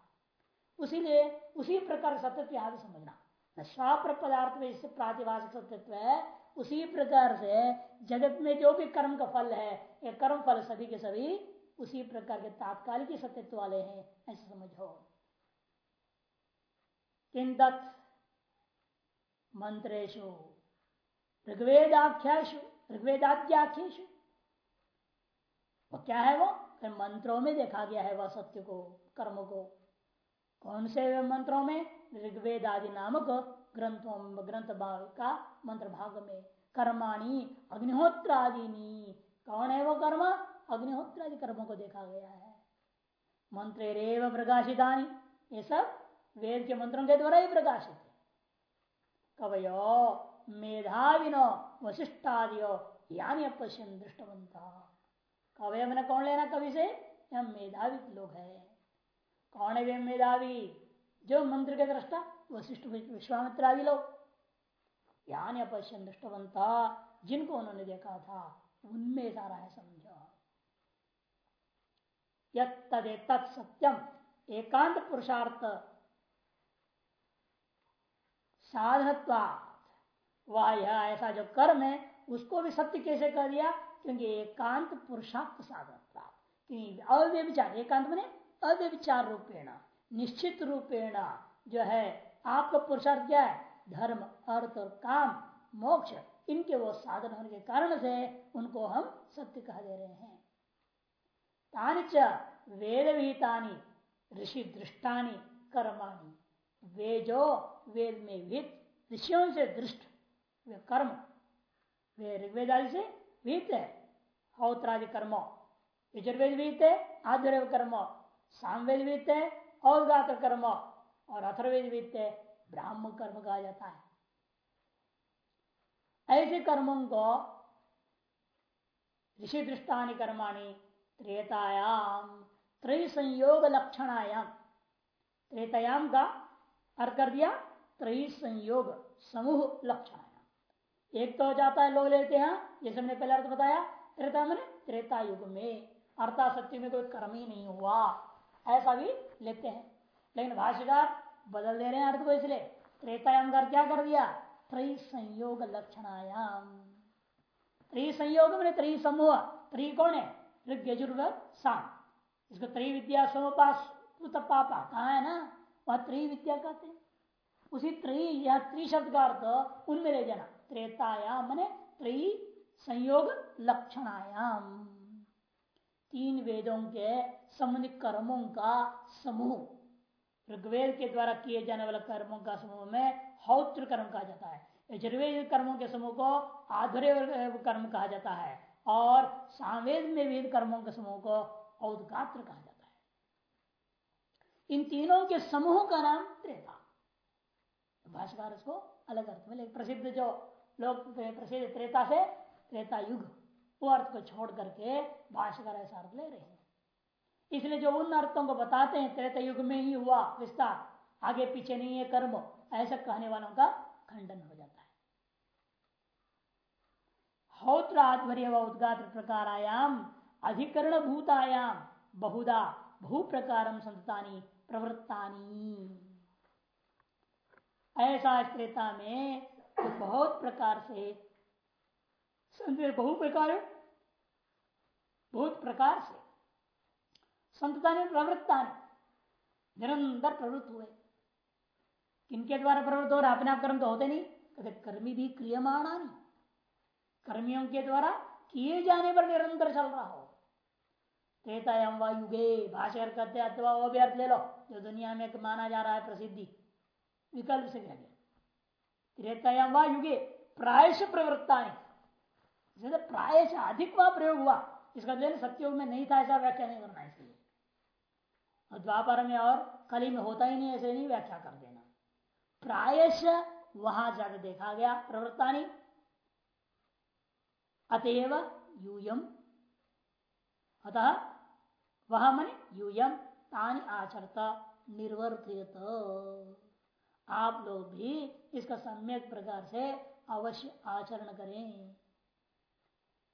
उसीलिए उसी प्रकार यहाँ समझना। स्वाप्र पदार्थ में इससे प्रातिभाषिक सत्यत्व है उसी प्रकार से जगत में जो भी कर्म का फल है, ये कर्म फल सभी के सभी उसी प्रकार के तात्कालिक सत्यत्व वाले हैं, ऐसे समझो। किंदत मंत्रेशु ऋग्वेदाख्याशु ऋग्वेदाद्याख्यु वो क्या है वो? मंत्रों में देखा गया है वह सत्य को, कर्म को। कौन से मंत्रों में? ऋग्वेद आदि नामक ग्रंथों ग्रंथ भाग का मंत्र भाग में, कर्माणी अग्निहोत्र आदि कौन है वो कर्म? अग्निहोत्र आदि कर्मों को देखा गया है। मंत्र रेव प्रकाशितानी। ये सब वेद के मंत्रों के द्वारा ही प्रकाशित है। कवयो मेधाविनो वशिष्ठादियो यानी अपश्यन दृष्टवंत कवय मैंने कौन लेना कवि से? यह मेधावी लोग है। कौन है वे मेधावी? जो मंत्र के दृष्टा, वशिष्ठ विश्वामित्र आदि लोग यानी अपश्यन दृष्टवंता, जिनको उन्होंने देखा था, उनमें सारा है समझो। यदे तत्सत्यम एकांत पुरुषार्थ, साधनत्वात्। वह, यह ऐसा जो कर्म है, उसको भी सत्य कैसे कर दिया? क्योंकि एकांत पुरुषार्थ साधन प्राप्त अव्यविचार एकांत मैंने अव्यविचार रूपेण। निश्चित रूपेण जो है, आपका पुरुषार्थ क्या है? धर्म, अर्थ और काम, मोक्ष, इनके वो साधन होने के कारण से उनको हम सत्य कह दे रहे हैं। तानी वेद विहितानी ऋषि दृष्टानी कर्माणी। वे जो वेद में विहित, ऋषियों से दृष्ट, वे कर्म। वे ऋग्वेद आदि से विहित है, हौत्रादि कर्म। यजुर्वेद विहित है आधुर्व कर्म। सामवेद विहित है अवगात कर्म और अथर्वेद विहित है ब्राह्म कर्म कहा जाता है। ऐसे कर्मों को ऋषि दृष्टानी कर्माणी त्रेतायाम त्रय संयोग लक्षणायाम त्रेतायाम का अर्थ कर दिया त्रय संयोग समूह लक्षण एक तो जाता है, लोग लेते हैं जैसे हमने पहले अर्थ बताया, त्रेता मैंने त्रेता युग में अर्था सत्य में कोई कर्म ही नहीं हुआ। ऐसा भी लेते हैं। लेकिन भाष्यकार बदल दे रहे हैं अर्थ को इसलिए। त्रेतायाम कर क्या कर दिया? त्रय संयोग लक्षणायाम। त्रय संयोग मैंने त्रय समूह त्रय कौन है? ऋग यजुर्वेद साम इसको त्रय विद्या समोपास पापा कहा है ना? वह त्री विद्या कहते हैं। उसी त्री या त्री शब्द का अर्थ उनमें ले जाना। त्रेतायाम मैंने त्री संयोग लक्षणायाम। तीन वेदों के संबंधित कर्मों का समूह। ऋग्वेद के द्वारा किए जाने वाले कर्मों का समूह में हौत्र कर्म कहा जाता है। यजुर्वेद कर्मों के समूह को आधुर्य कर्म कहा जाता है और सावेद में वेद कर्मों के समूह को औदगात्र कहा जाता है। इन तीनों के समूह का नाम त्रेता। भाषाकार इसको अलग अर्थ में प्रसिद्ध जो लोग प्रसिद्ध त्रेता से त्रेता युग। वो अर्थ को छोड़ करके भाषाकार ऐसा अर्थ ले रहे हैं। इसलिए जो उन अर्थों को बताते हैं, त्रेत युग में ही हुआ विस्तार, आगे पीछे नहीं है कर्म, ऐसा कहने वालों का खंडन हो जाता है। हौत्राध्वर्य व उद्गात प्रकारायाम, अधिकरण भूतायाम, बहुधा भू प्रकार संतानी प्रवृत्तानी। ऐसा स्त्रेता में तो बहुत प्रकार से बहु प्रकार बहुत प्रकार से। संतता ने प्रवृत्ता निरंतर प्रवृत्त हुए। किनके द्वारा प्रवृत्त हो रहा? अपने आप कर्म तो होते नहीं। कहते कर्मी भी क्रियमाणा नहीं कर्मियों के द्वारा किए जाने पर निरंतर चल रहा हो। त्रेतायाम व युगे भाषा कहते अथवा वो भी अर्थ ले लो, जो दुनिया में माना जा रहा है प्रसिद्धि, विकल्प से कह त्रेतायाम व युगे प्रायश प्रवृत्ता प्रायश अधिक वह प्रयोग हुआ इसका लेन सत्योग में नहीं था, ऐसा व्याख्या नहीं करना इसलिए द्वापर में और कली में होता ही नहीं, ऐसे नहीं व्याख्या कर देना। प्रायश वहाँ जाकर देखा गया प्रवृत्तानी। अतएव यूयम। अतः वह मन यूयम, तानी आचरता निर्वर्तित आप लोग भी इसका सम्यक प्रकार से अवश्य आचरण करें।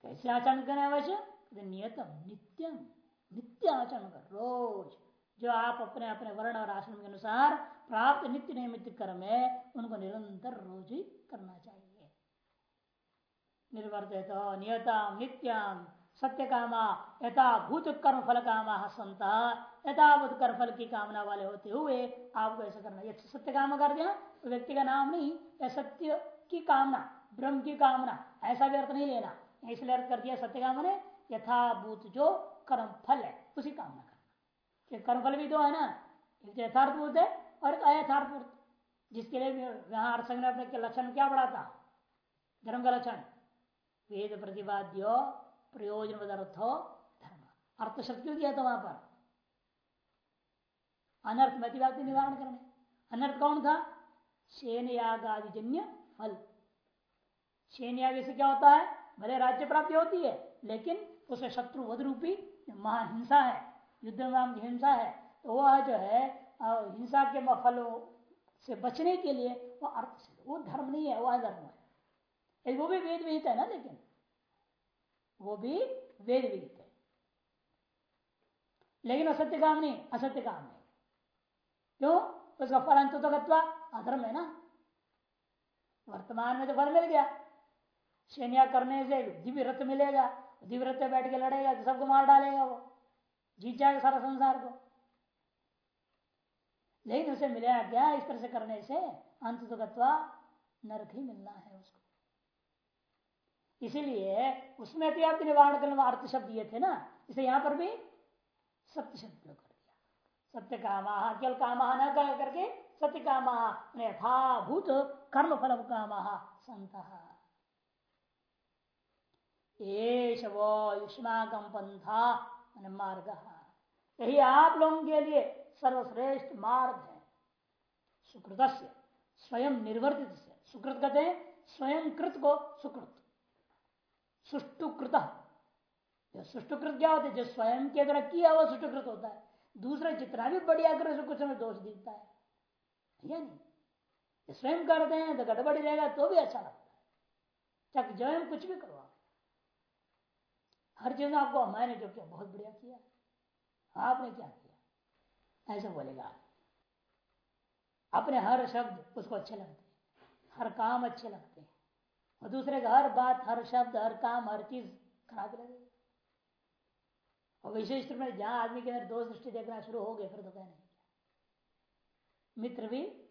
कैसे आचरण करें अवश्य? नियतम नित्यम नित्य आचरण कर। रोज जो आप अपने अपने वर्ण और आश्रम के अनुसार प्राप्त नित्य नियमित कर्म है उनको निरंतर रोज ही करना चाहिए। निर्वर्तित नियता नित्यम सत्य कामा यथा भूत कर्म फल कामा संत यथावत कर्म फल की कामना वाले होते हुए आपको ऐसा करना। ये सत्य काम कर दिया तो व्यक्ति का नाम नहीं या सत्य की कामना, ब्रह्म की कामना, ऐसा भी अर्थ नहीं लेना। इसलिए अर्थ कर दिया सत्य काम ने यथाभूत जो कर्म फल है, उसी कामना करना। कर्म फल भी दो है ना, एक तो यथार्थभूत है और एक अयथार्थभूत, जिसके लिए यहाँ अर्थ अपने लक्षण क्या बढ़ाता धर्म का लक्षण। वेद प्रतिपाद्यो प्रयोजन पदार्थो धर्म। अर्थ शब्द क्यों दिया था वहाँ पर? अनर्थ में अतिव्याप्ति निवारण करने। अनर्थ कौन था? शेन यागादिजन्य फल। शेन याग से क्या होता है? भले राज्य प्राप्ति होती है, लेकिन उसमें शत्रु वध रूपी महाहिंसा है, युद्ध नाम की हिंसा है तो वह जो है हिंसा के फलों से बचने के लिए वो अर्थ वो धर्म नहीं है, वह अधर्म है। वो भी वेद विहित है ना लेकिन, वो भी वेद विहित है। लेकिन असत्य काम नहीं, असत्य काम नहीं। क्यों? उसका फल अंत तो अधर्म है ना। वर्तमान में तो फल मिल गया। सेनिया करने से दिव्य रथ मिलेगा। रथ बैठ के लड़ेगा तो सबको मार डालेगा वो। जीत जाएगा सारा संसार को। लेकिन उसे मिलेगा क्या इस तरह से करने से? अंत तो नरक ही मिलना है उसको। इसीलिए उसमें अतिव्याप्ति निवारण करने अर्थ शब्द दिए थे ना, इसे यहाँ पर भी सत्य शब्द प्रयोग कर दिया। सत्य कामा, केवल कामा न कर करके सत्य कामा यथाभूत कर्म फल कामा, संत। युष्माकम पंथा मार्ग। यही आप लोगों के लिए सर्वश्रेष्ठ मार्ग है। सुकृत स्वयं निर्वर्तित से सुकृत कहते हैं, स्वयं कृत को सुकृत। सुष्टुकृत जो सुष्टुकृत क्या होता है? जो स्वयं के द्वारा किया हुआ सुष्टुकृत होता है। दूसरा जितना भी बढ़िया करे, उसको कुछ दोष दिखता है। या नहीं? स्वयं करते हैं तो गड़बड़ी रहेगा तो भी अच्छा लगता है। चाहे स्वयं कुछ भी करो। हर चीज़ में आपको मैंने जो किया बहुत बढ़िया किया। आपने क्या किया? ऐसा बोलेगा। अपने हर शब्द उसको अच्छे लगते हर काम अच्छे लगते हैं। और दूसरे का हर बात, हर शब्द, हर काम, हर चीज़ खराब लगे। और विशेष रूप में जहाँ आदमी के अंदर दोष दृष्टि देखना शुरू हो गए, फिर तो कहने मित्र भी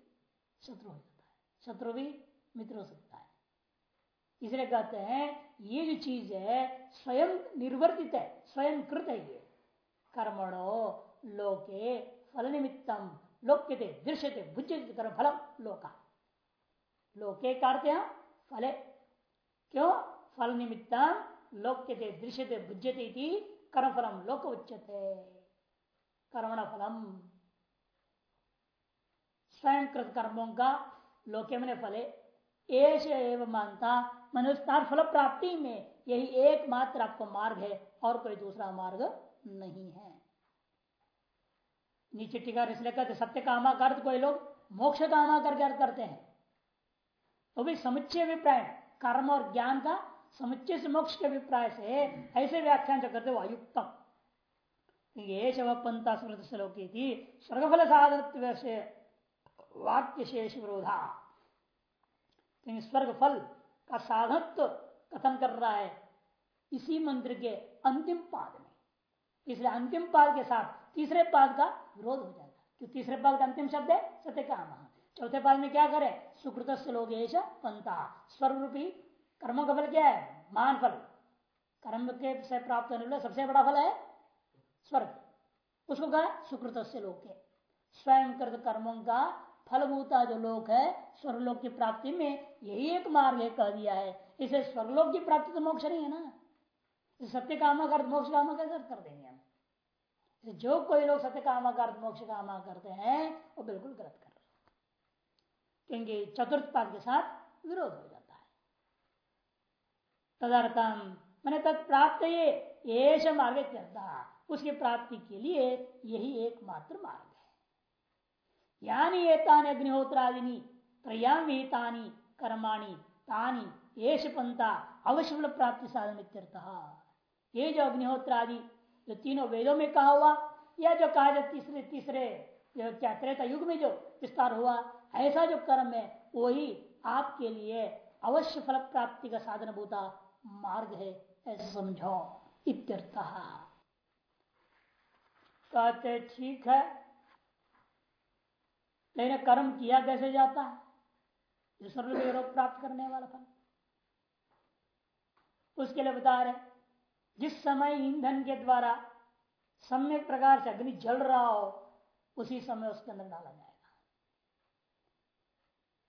शत्रु हो जाता है। शत्रु भी मित्र हो सकता इसलिए कहते हैं, ये जो चीज़ है, स्वयं निर्वर्तित है, स्वयं कृत है ये। कर्मणो लोके फल निमित्तम लोक्यते, दृश्यते भुजित कर्म फलम, लोका। लोके करते फले। क्यों? फल निमित्त लोक्यते, दृश्यते, भुज्यते कर्म फलम, लोक उच्चते कर्मण फलम। स्वयं कृत कर्मों का लोके मन फले। एश एवं मानता मनुष्य फल प्राप्ति में यही एकमात्र आपको मार्ग है और कोई दूसरा मार्ग नहीं है। नीचे टीका इसलिए कहते सत्य कामा का अर्थ कोई लोग, मोक्ष कामा करके अर्थ करते हैं। तो भी समुच्चय अभिप्राय, कर्म और ज्ञान का समुच्चय से मोक्ष के अभिप्राय से ऐसे व्याख्यान जो करते अयुक्तम। ये शव पंथा स्मृत श्लोकी थी, स्वर्गफल साधन वाक्य शेष विरोधा। स्वर्ग फल का साधत्व कथन कर रहा है इसी मंत्र के अंतिम पाद में। इसलिए अंतिम पाद के साथ तीसरे पाद का विरोध हो जाएगा क्योंकि तीसरे पाद का अंतिम शब्द है सत्य काम चौथे पाद में क्या करे? सुकृत लोग पंथा। स्वर्ग रूपी कर्म का फल क्या है? महान फल। कर्म के से प्राप्त होने वाला सबसे बड़ा फल है स्वर्ग। उसको कहा सुकृत से लोग स्वयं कृत कर्मों का फलभूता जो लोक है, स्वर्गलोक की प्राप्ति में यही एक मार्ग है, कह दिया है। इसे स्वर्गलोक की प्राप्ति तो मोक्ष नहीं है ना? सत्य कामा कर मोक्ष कामा कैसे कर देंगे हम? जो कोई लोग सत्य कामा कर मोक्ष कामा करते हैं, वो बिल्कुल गलत कर रहे क्योंकि चतुर्थ पाद के साथ विरोध हो जाता है। तदर्थम, मैंने तत्प्राप्त ये मार्ग उसकी प्राप्ति के लिए यही एकमात्र मार्ग। यानी एतानि अग्निहोत्रादिनी त्रयाम विहितानि कर्माणि, तानि येष पंथा अवश्य प्राप्ति साधन ये जो अग्निहोत्र आदि जो तीनों वेदों में कहा हुआ, या जो कहा जाए तीसरे तीसरे, जो क्या त्रेता युग में जो विस्तार हुआ, ऐसा जो कर्म है, वही आपके लिए अवश्य फल प्राप्ति का साधन भूता मार्ग है, ऐसा समझो, इत्यर्थ। कहते, ठीक है लेकिन कर्म किया कैसे जाता है? जो प्राप्त करने वाला फल उसके लिए बता रहे जिस समय ईंधन के द्वारा सम्यक प्रकार से अग्नि जल रहा हो उसी समय उसके अंदर डाला जाएगा।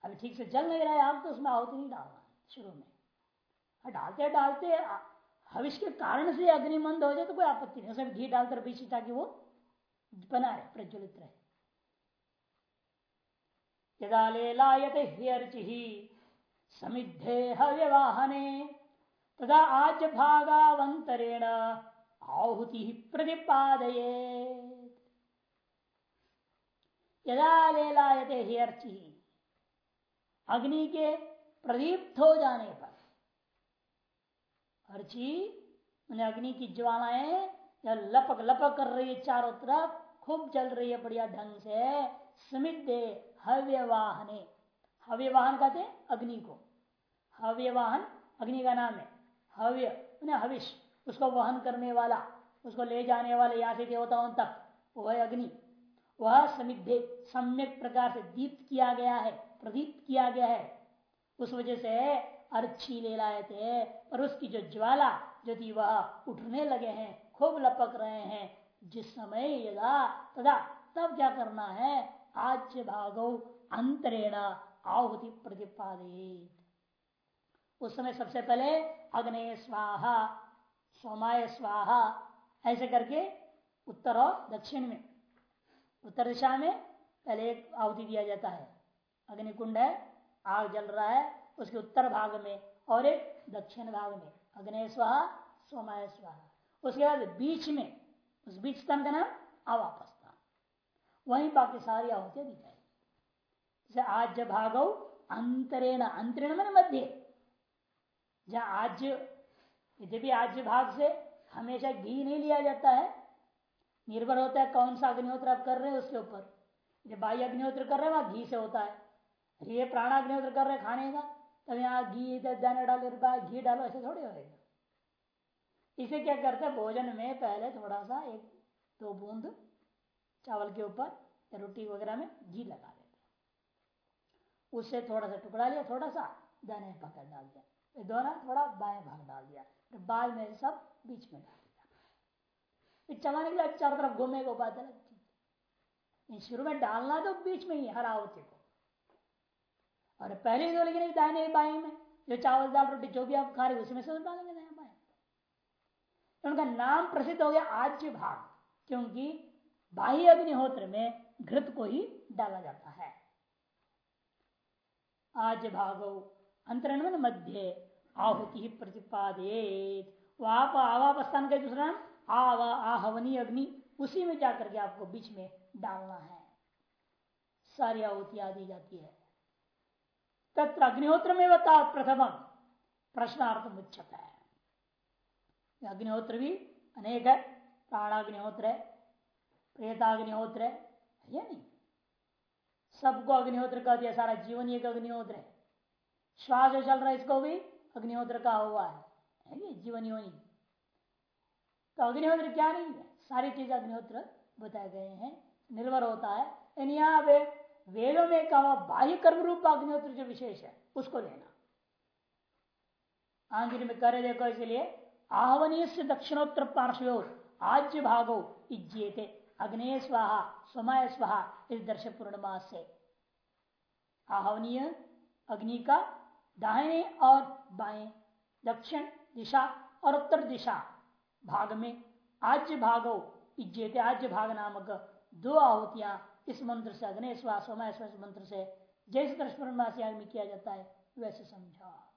अभी ठीक से जल नहीं रहा है आप तो उसमें आहुति नहीं डालना शुरू में। हाँ, डालते डालते भविष्य के कारण से अग्निमंद हो जाए तो कोई आपत्ति नहीं। उसमें घी डालकर बीच ताकि वो बना रहे प्रज्वलित रहे। यदा लेलायते ह्यर्चि। समिद्धे हव्यवाहने। तदा आज भागावंतरेण आहुति प्रतिपादये यदा लेलायते ह्यर्चि। अग्नि के प्रदीप्त हो जाने पर अर्ची अग्नि की ज्वालाएँ लपक लपक कर रही है चारों तरफ़, खूब जल रही है बढ़िया ढंग से। समिद्धे हव्यवाहने। हव्यवाहन कहते हैं अग्नि को। हव्यवाहन, अग्नि का नाम है। हव्य हविष, उसको वहन करने वाला, उसको ले जाने वाले या से देवताओं तक, वह है अग्नि। वह समिद्धे सम्यक प्रकार से दीप्त किया गया है, प्रदीप्त किया गया है। उस वजह से अर्ची ले लाए थे और उसकी जो ज्वाला थी वह उठने लगे हैं, खूब लपक रहे हैं, जिस समय यदा तदा तब क्या करना है? आज भागो अंतरेण आहुति प्रतिपादित उस समय सबसे पहले अग्नि स्वाहा, सोमाय स्वाहा, ऐसे करके उत्तर और दक्षिण में। उत्तर दिशा में पहले एक आहुति दिया जाता है। अग्नि कुंड है, आग जल रहा है, उसके उत्तर भाग में और एक दक्षिण भाग में। अग्नि स्वाहा, सोमाय स्वाहा। उसके बाद बीच में, उस बीच स्थान का नाम अवापस। वहीं बाकी सारी आहुतियाँ दी जैसे आज भागो अंतरेण अंतरेण मन मध्य। जहाँ आज, यद्यपि आज भाग से हमेशा घी नहीं लिया जाता है, निर्भर होता है कौन सा अग्निहोत्र आप कर रहे हैं उसके ऊपर। जब बाह्य अग्निहोत्र कर रहे हैं, वहाँ घी से होता है। ये प्राणाग्निहोत्र कर रहे हैं खाने का, तब यहाँ घी, इधर दाने डालो घी डालो, ऐसे थोड़ी होगा इसे क्या करते हैं? भोजन में पहले थोड़ा सा एक दो बूंद चावल के ऊपर या रोटी वगैरह में घी लगा देते उससे थोड़ा सा टुकड़ा लिया, थोड़ा सा दाने पकड़ डाल दिया। दोनों थोड़ा बाएँ भाग डाल दिया। फिर बाद में सब बीच में डाल दिया। फिर चलाने के लिए चारों तरफ़ घूमे को बात अलग चीज़ शुरू में डालना तो बीच में ही हर आवती को। और पहले ही तो लेकिन दाहिने बाएँ में, जो चावल, दाल, रोटी, जो भी आप खा रहे उसमें से तो डालेंगे दाएँ बाएँ उनका नाम प्रसिद्ध हो गया आज भाग, क्योंकि बाह्य अग्निहोत्र में घृत को ही डाला जाता है। आज भागो अंतरण मध्य, आहुति प्रतिपादित। आप पर आवाप स्थान का दूसरा नाम, आवा आहवनी अग्नि, उसी में जाकर के आपको बीच में डालना है। सारी आहुतियाँ दी जाती है। तत्र अग्निहोत्र में बता प्रथम प्रश्नार्थ मुच्छत है अग्निहोत्र भी अनेक है, प्राणाग्निहोत्र है प्रेताग्निहोत्र है? या नहीं। सबको अग्निहोत्र कह दिया, सारा जीवन एक अग्निहोत्र है। श्वास जो चल रहा है, इसको भी अग्निहोत्र का हुआ है। है जीवन योनी तो अग्निहोत्र क्या नहीं है? सारी चीज़ अग्निहोत्र बताए गए हैं। निर्भर होता है। यानी वेदों में कहा, बाह्य कर्म रूप अग्निहोत्र जो विशेष है, उसको लेना। आंगिर में करे देखो इसलिए, आहवनीय से दक्षिणोत्तर पार्श्व आज भागो इज्जेते अग्नि स्वाहा समय स्वाहा, इस दर्श पूर्णिमा से। आहवनीय, अग्नि का दाहिने और बाएँ दक्षिण दिशा और उत्तर दिशा भाग में आज्य भागो, इज्जेते आज्य भाग नामक दो आहुतियाँ इस मंत्र से अग्नि स्वाहा समय मंत्र से, जैसे दर्श पूर्णिमा से आदमी किया जाता है, वैसे समझा।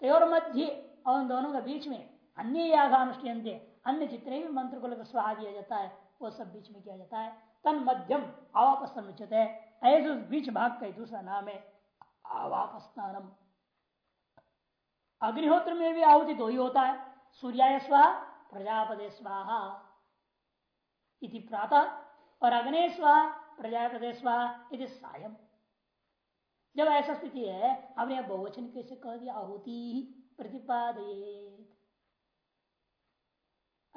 तयोर मध्य और दोनों के बीच में अन्य यागानुष्ठियंत, अन्य जितने भी मंत्र को लेकर स्वाहा दिया जाता है वो सब बीच में किया जाता है। तन मध्यम अवापस्थान उचित है। ऐसे उस बीच भाग का दूसरा नाम है अवापस्थानम अग्निहोत्र में भी आहुति दो ही होता है। सूर्याय स्वाहा, प्रजापदे स्वाहा इति प्रातः, और अग्नि स्वाहा, प्रजापदे स्वाहा सायम जब ऐसा स्थिति है आपने बहुवचन कैसे कह दिया? आहुति प्रतिपादित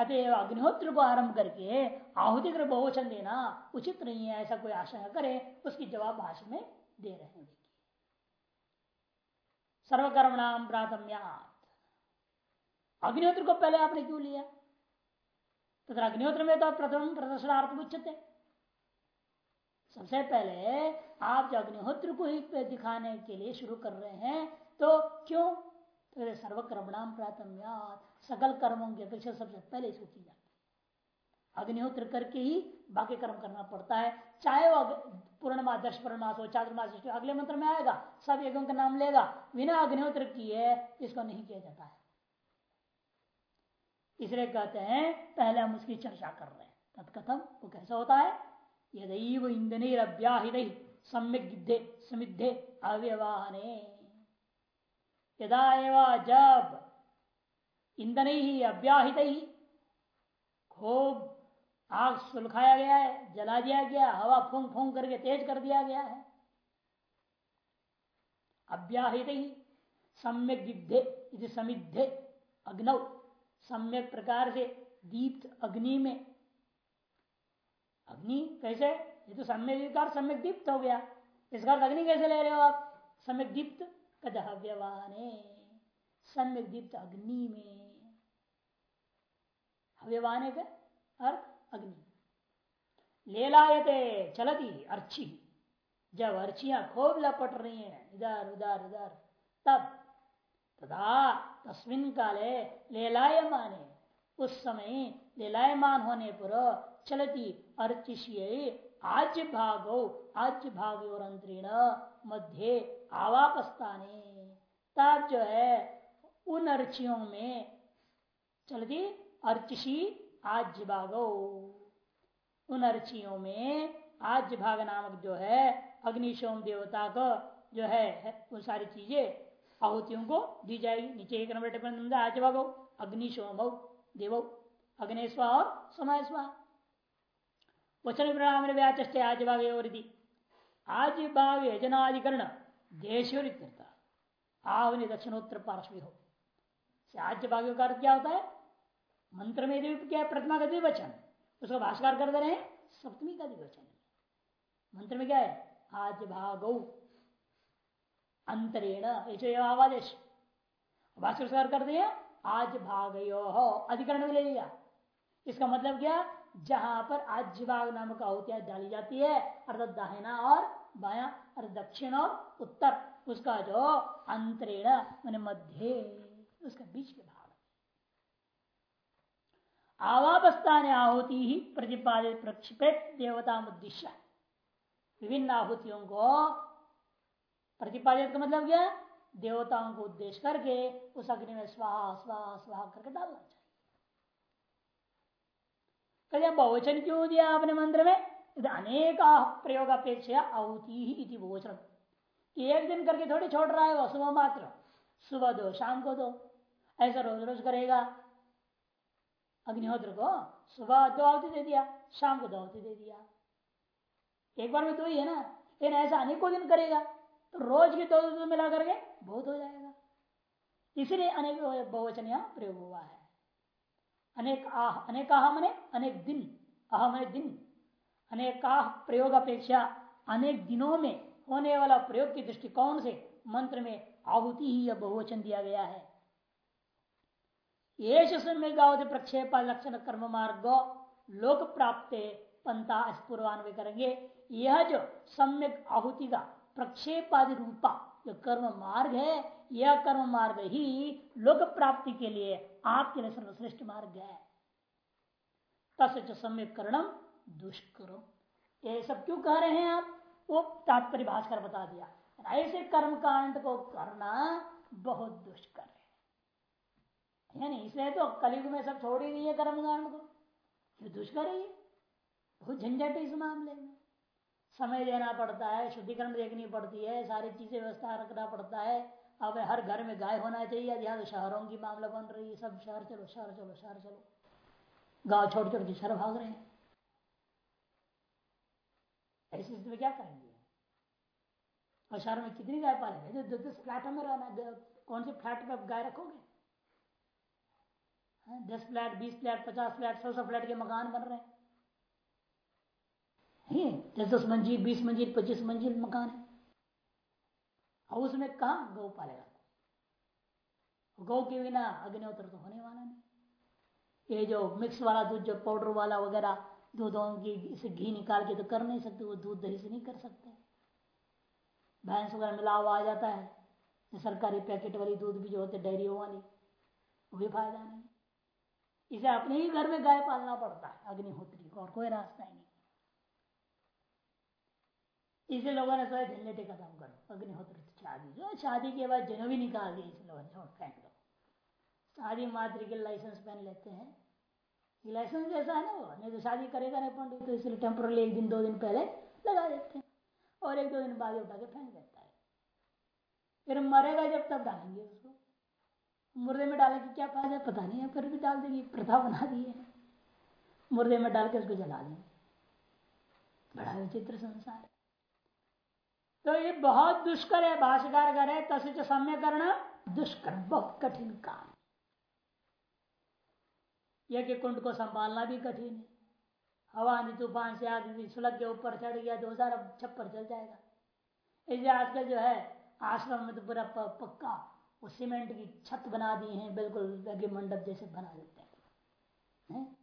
अतएव अग्निहोत्र को आरंभ करके आहुति कर बहुवचन देना उचित नहीं है, ऐसा कोई आशंका करे, उसकी जवाब भाषण में दे रहे हैं। सर्वकर्म नाम प्राथम्यात। अग्निहोत्र को पहले आपने क्यों लिया? तो अग्निहोत्र में तो प्रथम प्रदर्शनार्थ उच्चते सबसे पहले आप जो अग्निहोत्र को ही दिखाने के लिए शुरू कर रहे हैं तो क्यों? तो सर्वकर्मणाम प्राथम्यात। सकल कर्मों की अपेक्षा सबसे पहले की जाती है। अग्निहोत्र करके ही बाकी कर्म करना पड़ता है। चाहे वो पूर्णमा दश पूर्णमास हो चातुर्मास अगले मंत्र में आएगा, सब यज्ञों का नाम लेगा। बिना अग्निहोत्र किए इसको नहीं किया जाता है। इसलिए कहते हैं, पहले हम उसकी चर्चा कर रहे हैं। तत्कथम वो कैसा होता है? यदैव ईंधन अव्याहित सम्यक समिद्धे यदा जब ईंधन ही अव्याहित ही खूब आग सुलखाया गया है, जला दिया गया हवा फूंक फूंक करके तेज कर दिया गया है। अव्याहित ही सम्यक दिग्धे समिद्धे अग्नव सम्यक प्रकार से दीप्त अग्नि में। अग्नि कैसे? ये तो सम्यक सम्यक दीप्त हो गया। इसका अग्नि कैसे ले रहे हो आप? सम्यक दीप्त कदहव्यवाने सम्यक दीप्त अग्नि में। हव्यवाने का अर्थ अग्नि। लेलायते, चलती, अर्ची। जब अर्चियाँ खूब लपट रही हैं, इधर, उधर उधर, तब तथा तस्मिन काले लेलायमाने उस समय लेलायमान होने पर चलती अर्चिष्य आज भागो, आज भाग और अंतरीण मध्य आवापस्ताने तब जो है उन अर्चियों में चल चलती अर्चशी आज भागो। उन अर्चियों में आज भाग नामक जो है अग्निशोम देवता का जो है वो सारी चीज़ें आहुतियों को दी जाएगी। नीचे एक नंबर टिप्पणी आज भागो अग्निशोम देव। अग्निस्वा और समय स्वा। वचन प्रणाम व्याचे आज भाग आज भाग यजनाधिकरण देश आवनी दक्षिणोत्तर पार्श्वी हो। आज भाग का अर्थ क्या होता है? मंत्र में क्या प्रतिमा का द्विवचन, उसको भाषकार कर दे रहे हैं सप्तमी का द्विवचन। मंत्र में क्या है? आज भागो अंतरेण आवादेश। भाषकर कर दिया आज भाग हो अधिकरण ले लिया। इसका मतलब क्या? जहाँ पर आज भाग नामक आहुतियाँ डाली जाती है, अर्थात दाहिना और बाया और दक्षिण और उत्तर, उसका जो अंतरेण मध्य उसका बीच के भाग आवावस्था ने आहुति ही प्रतिपादित प्रक्षिपित देवता उद्देश्य विभिन्न आहुतियों को प्रतिपादित का मतलब क्या देवताओं को उद्देश्य करके उस अग्नि में स्वाहा स्वाहा स्वाहा करके डालना चाहिए। बहुवचन क्यों दिया आपने मंत्र में? अनेक प्रयोग अपेक्षा आहुति ही बहुवचन एक दिन करके थोड़ी छोड़ रहा है वो सुबह मात्र। सुबह दो, शाम को दो। ऐसा रोज रोज करेगा। अग्निहोत्र को सुबह दो आहुति दे दिया, शाम को दो आहुति दे दिया। एक बार में तो ही है ना, लेकिन ऐसा अनेकों दिन करेगा तो रोज के दो दो मिला करके बहुत हो जाएगा। इसलिए अनेक बहुवचन यहाँ प्रयोग हुआ है। अनेक आह अनेक आह मने, अनेक दिन, आह मने दिन। अनेक आह प्रयोग अपेक्षा अनेक दिनों में होने वाला प्रयोग की दृष्टिकोण से मंत्र में आहुति ही यह बहुवचन दिया गया है। ये प्रक्षेप लक्षण कर्म मार्ग लोक प्राप्त पंथा पूर्वान्वय करेंगे। यह जो सम्यक आहुति का प्रक्षेपादि रूपा जो कर्म मार्ग है, यह कर्म मार्ग ही लोक प्राप्ति के लिए आपके लिए सर्वश्रेष्ठ मार्ग है। तस् सम्यक करणम दुष्कर्म ये सब क्यों कह रहे हैं आप? वो तात्पर्य भाषकर बता दिया। ऐसे कर्म कांड को करना बहुत दुष्कर है। यानी इसलिए तो कलयुग में सब छोड़ ही नहीं है कर्म कांड को। दुष्कर ही बहुत झंझट है इस मामले में। समय देना पड़ता है शुद्धिकरण देखनी पड़ती है, सारी चीज़ें व्यवस्था रखना पड़ता है। अब हर घर में गाय होना चाहिए, यहाँ तो शहरों की मामला बन रही है। सब शहर चलो शहर चलो शहर चलो। गाँव छोड़ छोड़ के शहर भाग रहे हैं। ऐसी स्थिति में क्या करेंगे? और शहर में कितनी गाय पालेंगे? जो दस फ्लैट में रहना कौन से फ्लैट में गाय रखोगे? दस फ्लैट, बीस फ्लैट, पचास फ्लैट, सौ सौ फ्लैट के मकान बन रहे हैं। दस दस मंजिल, बीस मंजिल, पच्चीस मंजिल मकान है। और उसमें कहा गौ पालेगा? गौ के बिना अग्निहोत्र तो होने वाला नहीं। ये जो मिक्स वाला दूध, जो पाउडर वाला वगैरह दूधों की इसे घी निकाल के तो कर नहीं सकते, वो दूध दही से नहीं कर सकते। भैंस वगैरह मिला हुआ आ जाता है। सरकारी पैकेट वाली दूध भी जो होते डेयरियों वाली, वो भी फ़ायदा नहीं। इसे अपने ही घर में गाय पालना पड़ता है, अग्निहोत्री को, और कोई रास्ता ही नहीं। इसे लोगों ने सोचा झंझटे खत्म करो, अग्निहोत्र शादी जो शादी के बाद भी निकाल दिए इसे लोगों ने फेंक दो। शादी मात्र के लाइसेंस पहन लेते हैं। लाइसेंस जैसा है ना वो, नहीं तो शादी करेगा नहीं पंडित तो इसलिए टेम्पोरली एक दिन, दो दिन पहले लगा देते हैं, और एक दो दिन बाद उठा के फेंक देता है। फिर मरेगा जब, तब डालेंगे उसको। मुर्दे में डालने की क्या फ़ायदा पता नहीं है, फिर भी डाल देंगे, प्रथा बना दी है। मुर्दे में डाल के उसको जला देंगे। बड़ा विचित्र संसार तो ये बहुत दुष्कर है भाषाकार कर है तसे सम्य करना दुष्कर, बहुत कठिन काम यज्ञ कुंड को संभालना भी कठिन है। हवा आंधी तूफ़ान से आदमी सुलग के ऊपर चढ़ गया तो सारा छप्पर चल जाएगा। इसलिए आजकल जो है, आश्रम में तो पूरा पक्का वो सीमेंट की छत बना दी है, बिल्कुल यज्ञ मंडप जैसे बना देते हैं। है?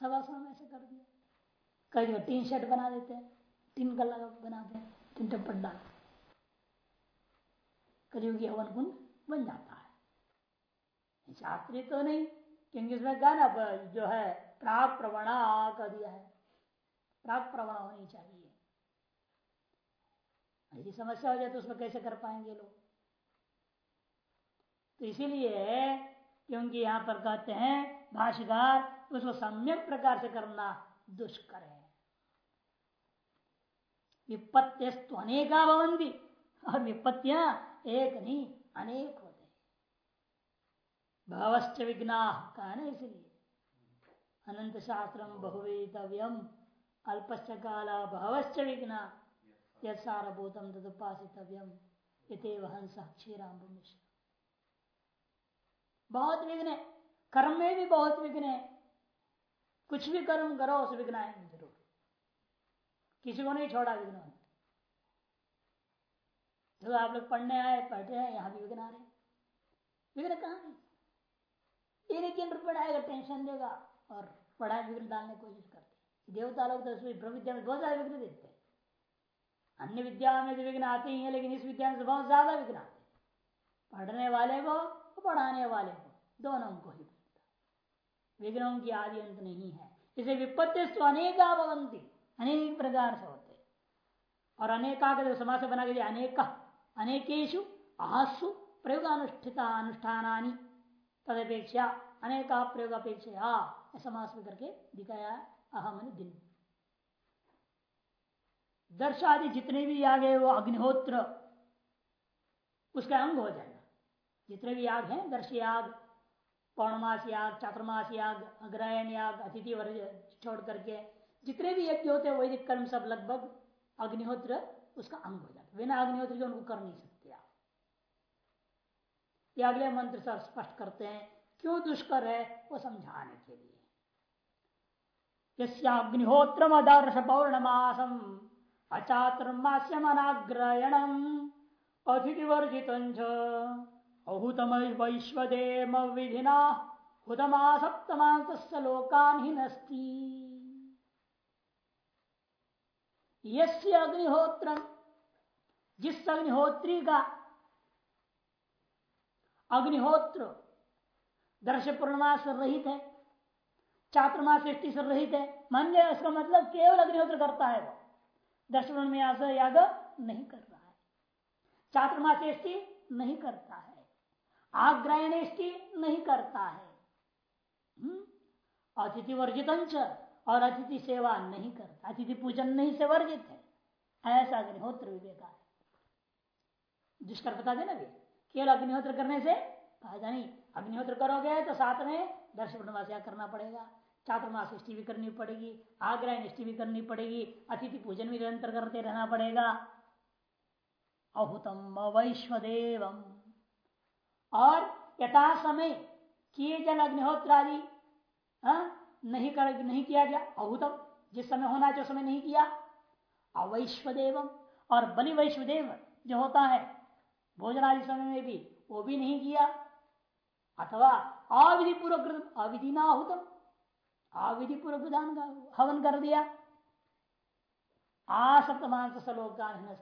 सब आश्रम ऐसे कर दिया। कई टीन शेड बना देते हैं, टीन लगा बनाते हैं तीन टप्पट डाल कलयुगी हवन कुंड बन जाता है। शास्त्री तो नहीं, क्योंकि उसमें गाना जो है प्राग प्रवणा कर दिया है। प्राग प्रवणा होनी चाहिए। ऐसी समस्या हो जाए तो उसमें कैसे कर पाएँगे लोग? तो इसीलिए क्योंकि यहाँ पर कहते हैं, भाष्यकार, उसको सम्यक प्रकार से करना दुष्कर है। विपत्तिस्तु अनेका भवंती और विपत्तियाँ एक नहीं, अनेक होते भवश्च विघ्ना कहा ना इसलिए। अनंत शास्त्र बहुवेतव्यम, अल्पश्च काला भवश्च विघ्ना यसारभूतम तदुपासितव्यम, इतव हंस क्षीराम बहुत विघ्न है। कर्म में भी बहुत विघ्न है। कुछ भी कर्म करो, उस विघ्न आएँगे ज़रूर। किसी को नहीं छोड़ा विघ्न जो आप लोग पढ़ने आए, पढ़ते हैं, यहाँ भी विघ्न आ रहे विघ्न कहा नहीं एक एक पढ़ाएगा टेंशन देगा और पढ़ाई विघ्न डालने की कोशिश करते देवता लोग तो ब्रह्म विद्या में बहुत ज़्यादा विघ्न देते हैं। अन्य विद्या में तो विघ्न आते ही है, लेकिन इस विद्या में बहुत ज़्यादा विघ्न आते हैं। पढ़ने वाले को पढ़ाने वाले को दोनों को ही विघ्नों की आदि अंत नहीं है। इसे विपत्ति तो अनेका भवंती अनेक प्रकार से होते और अनेका का समाज से बना के अनेक अनेकेशु आहसु, प्रयोगानुष्ठित अनुष्ठानी तदपेक्षा अनेका प्रयोग अपेक्षा समास करके दिखाया अहम दिन। दर्श आदि जितने भी याग है वो अग्निहोत्र, उसका अंग हो जाएगा। जितने भी याग हैं, दर्श याग, पौर्णमास याग, चातुर्मास याग अग्रहण याग, अतिथि वर्ग छोड़ करके जितने भी यज्ञ होते हैं वैदिक कर्म सब लगभग अग्निहोत्र, उसका अंग हो जाता बिना अग्निहोत्र के उनको कर नहीं सकते आप। ये अगले मंत्र से स्पष्ट करते हैं, क्यों दुष्कर है, वो समझाने के लिए। यग्निहोत्र अदर्श पौर्णमासम अचातुर्मास्यम अनाग्रयणम अतिथिवर्जित अहुतम वैश्वदेम विधिना हुतमा सप्तमांत लोकान ही नस्ती। यस्य अग्निहोत्र, जिस अग्निहोत्री का अग्निहोत्र दर्श पूर्णमास रहित है चातुर्मास सृष्टि से रहित है मान लिया उसका मतलब केवल अग्निहोत्र करता है वो। दर्श पूर्णमास याग नहीं कर रहा है। चातुर्मास सृष्टि नहीं करता है। आग्रायण नहीं करता है। हम्म? अतिथि वर्जित और अतिथि सेवा नहीं करता। अतिथि पूजन नहीं से वर्जित है। ऐसा अग्निहोत्र विवेका है। दुष्कर बता देना भी केवल अग्निहोत्र करने से फ़ायदा नहीं। अग्निहोत्र करोगे तो साथ में दर्श पूर्णवासिया करना पड़ेगा। चातुर्मास भी करनी पड़ेगी आग्रह निष्ठि भी करनी पड़ेगी, अतिथि पूजन भी निरंतर करते रहना पड़ेगा। अहुतम वैश्वदेव और यथा समय किए जल अग्निहोत्र आदि हाँ? नहीं कर, नहीं किया गया, अभूतम, जिस समय होना चाहिए समय नहीं किया। अवैश्वदेव और बलि वैश्वदेव जो होता है भोजन आदि समय में भी, वो भी नहीं किया। अथवा अविधि पूर्वक अविधि ना अहुतम अविधि पूर्वक विधान का हवन कर दिया। आसप्तमांस सलोकान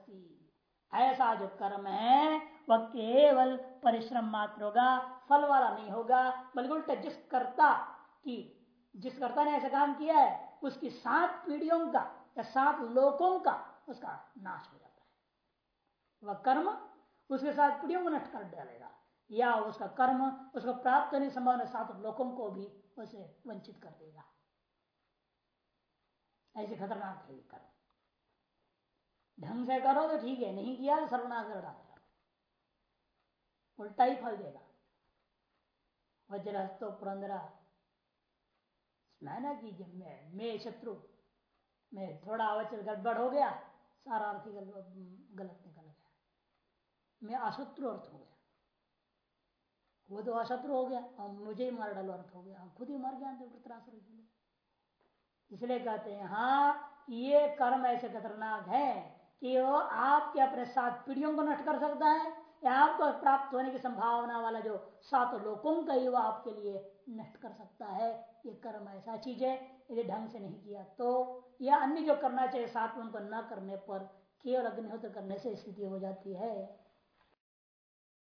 ऐसा जो कर्म है वह केवल परिश्रम मात्र होगा, फल वाला नहीं होगा, बल्कि उल्टा जिस कर्ता की, जिस कर्ता ने ऐसा काम किया है, उसकी सात पीढ़ियों का, या सात लोकों का, उसका नाश हो जाता है। वह कर्म उसके साथ पीढ़ियों को नष्ट कर डालेगा, या उसका कर्म उसको प्राप्त करने संभावना सात लोगों को भी उसे वंचित कर देगा। ऐसे खतरनाक है कर्म। ढंग से करो तो ठीक है, नहीं किया तो सर्वनाश कर डालेगा उल्टा ही फल देगा। वज्रहस्तो पुरंदरा, स्नाना कीजिए। मैं मैं शत्रु, मैं थोड़ा अवचर गड़बड़ हो गया, सारा अर्थ गलत निकल गया। मैं अशत्रु अर्थ हो गया। वो तो अशत्रु हो गया और मुझे ही मार डालो अर्थ हो गया। हम खुद ही मर गया इसलिए इसलिए कहते हैं हाँ ये कर्म ऐसे खतरनाक है कि वो आपके अपने सात पीढ़ियों को नष्ट कर सकता है या आपको प्राप्त होने की संभावना वाला जो सात लोगों का ही वो आपके लिए नष्ट कर सकता है। ये कर्म ऐसा चीज़ है, यदि ढंग से नहीं किया तो। यह अन्य जो करना चाहिए, सात उनको न करने पर केवल अग्निहोत्र करने से स्थिति हो जाती है।